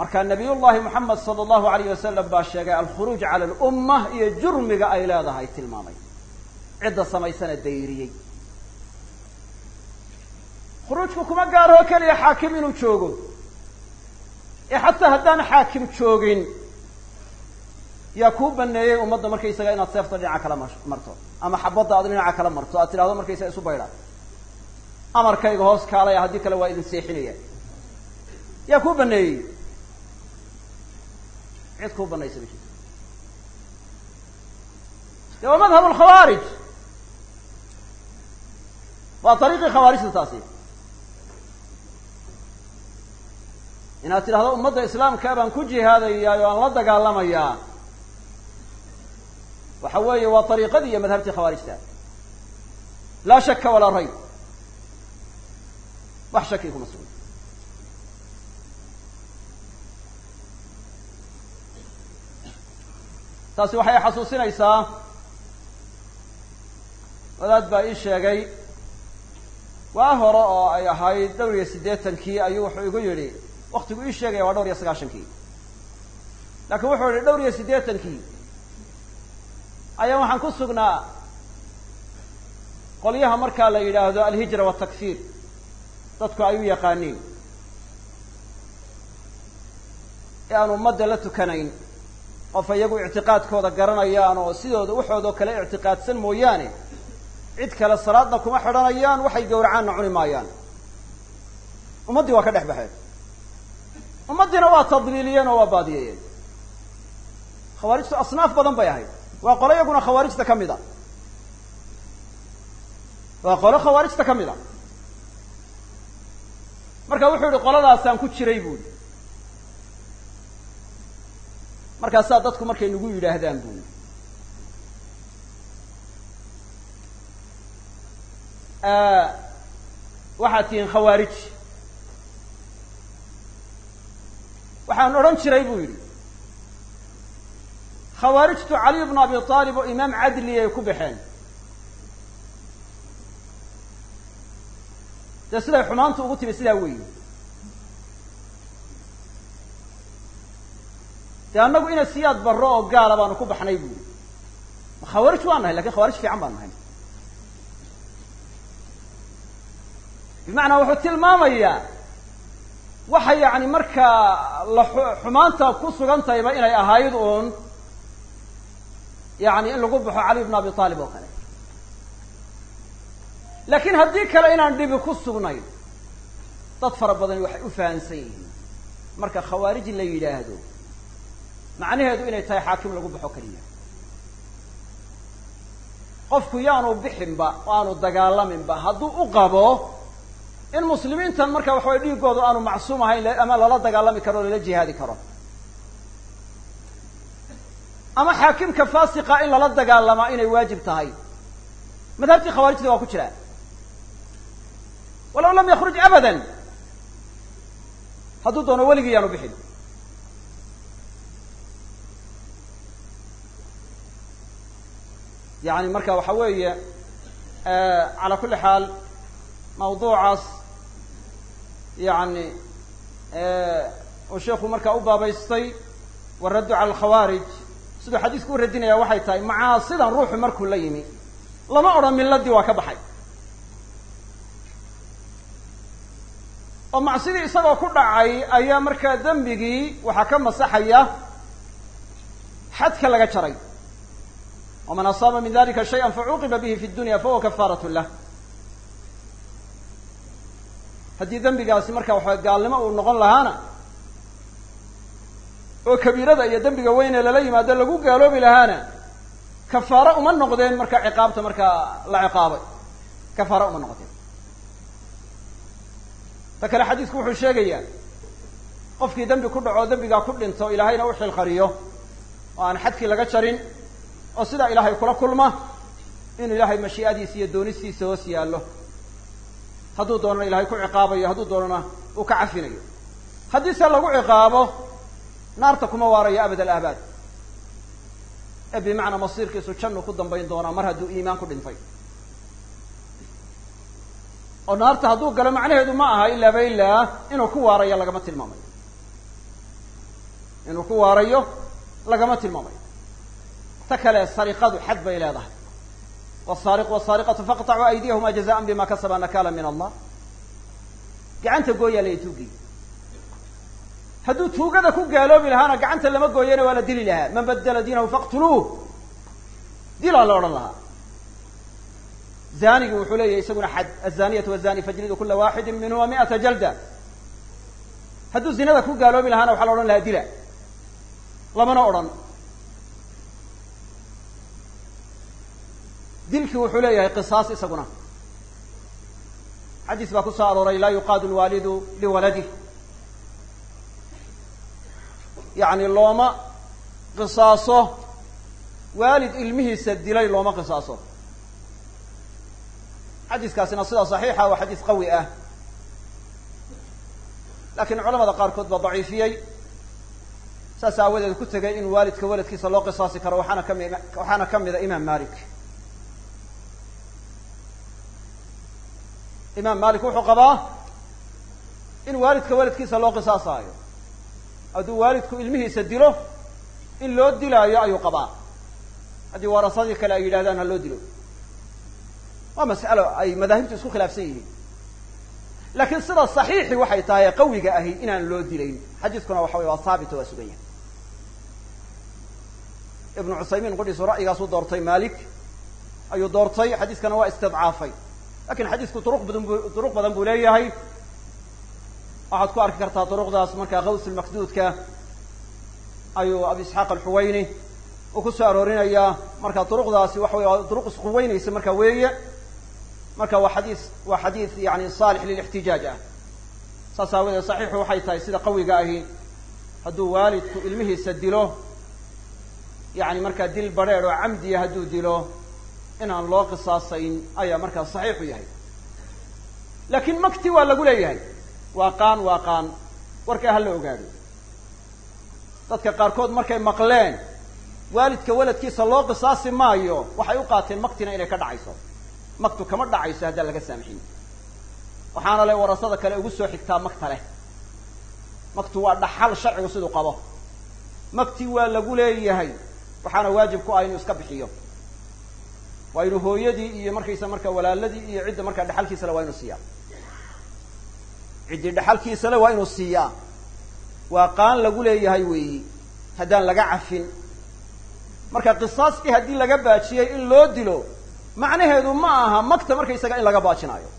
marka nabiy llahi moxamed sala allahu alayh wasalam baa sheegay alkhuruuj cala alumma iyo jurmiga ay leedahay tilmaamay. Cidda samaysana dayriyey. Khuruujku kuma gaaroo keliya xaakim inuu joogo. Ee xataa haddaan xaakim joogin yaa kuu baneeyey ummadda markaysaga inaad seefta dhinaca kala marto. Ama xabadda aad dhinaca kala marto. Aad tidhahdo markaysaga isu baydha amarkayga hoos kaalaya haddii kale waa idin seexinaya. Yaa kuu baneeyey cid kuu banaysa ma jirto de waa madhab alkhawaarij waa ariiqii khawaarijta taasi. Inaad tidhahdo ummadda islaamka baan ku jihaadayaa oo aan la dagaalamayaa waxa weeye waa ariiqadii iyo madhabtii khawaarijta laa shaka walaa rayb. Wax shaki kuma sugna taasi waxay xasuusinaysaa wadaad baa ii sheegay waa hore oo ay ahayd dhowr iyo siddeetankii ayuu wuxuu igu yidhi. Waktigu ii sheegaya waa dhowr iyo sagaashankii laakiin wuxuu yihi dhowr iyo siddeetankii ayaa waxaan ku sugnaa qolyaha markaa la yidhaahdo alhijra watakfiir dadku ay u yaqaaniin. Ee aan ummadda la tukanayn qof iyagu ictiqaadkooda garanayaan oo sidooda waxoodoo kale ictiqaadsan mooyaane cid kale salaadna kuma xidhanayaan waxay gowracaanna cuni maayaan. Ummaddii waa ka dhex baxeen. Ummaddiina waa tadliiliyeen oo waa baadiyeeyeen khawaarijtu asnaaf badan bay ahayd. Waa qolo iyaguna khawaarijta ka mid a waa qolo khawaarijta ka mid a marka wuxuu yihi qoladaasaan ku jiray buuli markaasaa dadku markay nagu yidhaahdaan buuli waxaad tihiin khawaarij. Waxaan odhan jiray buu yidhi. Khawaarijtu caliy bnu abi aalib oo imaam cadli ay ku baxeen. Dee siday xumaantu ugu timi sidaa weyi dee annagu ina siyaad barro oo gaala baanu ku baxnay buuri khawaarij waan nahay laakiin khawaarij fiican baan nahay. Bimacnaa wuxuu tilmaamayaa waxa yacni markaa la xumaanta ku sugan tahayba inay ahayd uun yani in lagu baxo cali bn abi aalib oo kale. Laakiin haddii kale inaan dhibi ku sugnayn dad fara badani waxay u fahansan yihiin. Marka khawaarij la yidhaahdo macnaheedu inay tahay xaakim lagu baxo keliya. Qofku yaanu bixinba oo aanu dagaalaminba hadduu u qabo in muslimiintan marka waxa waya dhiigoodu aanu macsuum ahayn ama lala dagaalami karo lala jihaadi karo. Ama xaakimka faasiqa in lala dagaalamaa inay waajib tahay. Madhabtii khawaarijta waa ku jira. Walaw lam yakruj abadan hadduu doono weligii yaanu bixin yani marka waxa weeye calaa kulli xaal mawduucaas yani uu sheikhu markaa u baabaystay waraddu cala alkhawaarij siduu xadiisku u radinaya waxay tahay macaasidan ruuxu markuu la yimi lama odhan milladii waa ka baxay. Oo macsidii isagoo ku dhacay ayaa markaa dembigii waxaa ka masaxaya xadka laga jaray waman asaaba min dalika shayئa facuuqiba bihi fi dunya fahuwa kafaarat lah haddii dembigaasi marka waxa gaalnimo uu noqon lahaana oo kabiirada iyo dembiga weyne lala yimaado lagu gaaloobi lahaana kafaaro uma noqdeen marka ciqaabta markaa la ciqaabay kafaaro uma noqdeen ta kale xadiisku wuxuu sheegayaa qofkii dembi ku dhaco dembigaa ku dhinto ilaahayna u xilqariyo oo aan xadkii laga jarin oo sidaa ilaahay kula kulma inuu ilaahay mashii'adiisa iyo doonistiisa hoos yaallo. Hadduu doonana ilahay ku ciqaabayo hadduu doonana uu ka cafinayo. Haddii se lagu ciqaabo naarta kuma waarayo abad alaabaad ee bimacnaa masiirkiisu jannu ku dambayn doonaa mar hadduu iimaan ku dhintay. Oo naarta hadduu galo macnaheedu ma aha ilaaba ilaa inuu ku waarayo lagama tilmaamayo. Inuu ku waarayo lagama tilmaamayo ta kale sariqadu xad bay leedahay. Wsaariqu wsaariqatu faqطacuu aydiyahuma jazaan bima kasaba nakala min allah. Gacanta gooyaa la tuugiy hadduu tuugada ku gaaloobi lahaana gacanta lama gooyana waa la dili lahaa. Man badla diinahu faqtuluuh. Dilaa la odhan lahaa. Zanigi wuxuu leeyahay isaguna xad azaniyatu wazani fajlidu kula waxidi minhuma miata jalda. Hadduu zinada ku gaaloobi lahaana waxaa la odhan lahaa dila. Lamana odhan dilkii wuxuu leeyahay qisaas isaguna. Xadiis baa ku soo arooray laa yuqaadu lwaalidu liwaladih yacni looma qisaaso waalid ilmihiisa dilay looma qisaaso. Xadiiskaasina sida saxiixa waa xadiis qawi ah. Laakiin culamada qaarkood baa daciifiyey. Saas aawadeed ku tegay in waalidka waladkiisa loo qisaasi karo waxaana kami waxaana ka mida imaam malik imaam malik wuxuu qabaa in waalidka waalidkiisa loo qisaasaayo. Hadduu waalidku ilmihiisa dilo in loo dilaayo ayuu qabaa. Haddii warasadii kale ay yidhahdaan ha loo dilo. Waa mas'alo ay madaahibtu isku khilaafsan yihiin. Laakiin sida saxiixi waxay tahay qawiga ahi inaan loo dilayn. Xadiiskuna waxa wey waa haabito waa sugan yahay. Ibnu cusaymiin qudhiisu ra'yigaasuu doortay malik ayuu doortay xadiiskana waa istidcaafay laakiin xadiisku duruq badan bu duruq badan buu leeyahay. Waxaad ku arki kartaa duruqdaas markaa kaws lmakduudka ayuu abi isxaaq alxuwayni uu soo aroorinayaa marka duruqdaasi waxa wey waa duruq isquweynaysa marka weeye. Marka waa xadiis waa xadiis yani saalix lilixtijaaj ah. Saas aawadeed saxiixu waxay tahay sida qawiga ahi. Hadduu waalidku ilmihiisa dilo yani markaa dil badrheer oo camdiya hadduu dilo inaan loo qisaasayn ayaa markaa saxiixu yahay. Laakiin makti waa lagu leeyahay. Waa qaan waa qaan warkaa ha la ogaado. Dadka qaarkood markay maqleen waalidka waladkiisa loo qisaasi maayo waxay u qaateen maktina inay ka dhacayso. Maktu kama dhacayso haddaan laga saamixin waxaana le warasada kale ugu soo xigtaa makta leh. Maktu waa dhaxal sharcigu siduu qabo. Makti waa lagu leeyahay waxaana waajib ku ah inuu iska bixiyo waa inuu hooyadii iyo markaysa marka walaaladii iyo cidda markaa dhexalkiisa le waa inuu siiyaa. Ciddii dhexalkiisa le waa inuu siiyaa. Waa qaan lagu leeyahay weeyi. Haddaan laga cafin. Marka qisaastii haddii laga baajiyey in loo dilo macnaheedu ma aha magta markaysaga in laga baajinaayo.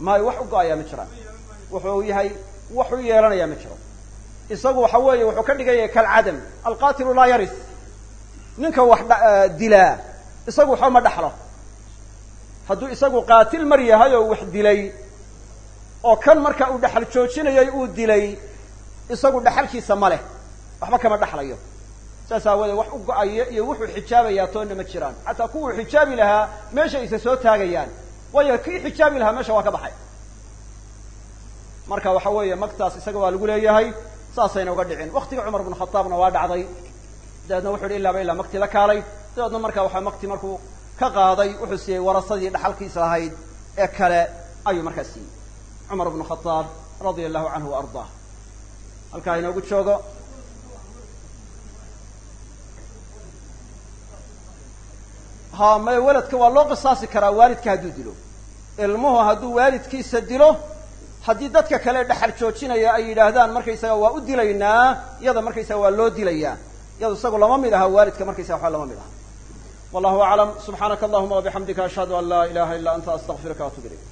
Maayo wax u go'ayaa ma jiraan. Wuxuu yahay wax u yeelanayaa ma jiro. Isagu waxa weeye wuxuu ka dhigaya kalcadam. Alqatilu laa yaris ninka wax dilaa isagu waxba ma dhaxlo. Hadduu isagu qaatil mar yahay oo wax dilay oo kan marka uu dhexal joojinayay uu dilay isagu dhexalkiisa ma leh waxba kama dhexlayo saas aawadeed wax u go'aya iyo wuxuu xijaabayaa toonna ma jiraan. Xataa kuwuu xijaabi lahaa meesha aysa soo taagayaan. Waayo kii xijaabi lahaa meesha waa ka baxay. Marka waxa weeye magtaas isaga waa lagu leeyahay saasayna uga dhicin. Waktiga cumar bnu khataabna waa dhacday dabeedna wuxu uhi ilaaba ilaa makti la kaalay. Dabeedna marka waxaa makti markuu ka qaaday wuxuu siiyey warasadii dhaxalkiisa ahayd ee kale ayuu markaa siiyey. Cumar bnu khataab radia allahu canhu wa ardaa. Halkaa inoogu joogo. Ha may waladka waa loo qisaasi karaa waalidka hadduu dilo. Ilmuhu hadduu waalidkiisa dilo haddii dadka kale dhexal joojinaya ay yidhaahdaan markaysaga waa u dilaynaa iyada markaysaga waa loo dilayaa iyado isagu lama mid aha waalidka markaysaga waxba lama mid aha. Wallahu aclam subxaanaka allahuma wabixamdika ashhadu an laa ilaha illa anta astaqfiruka waatub ilayk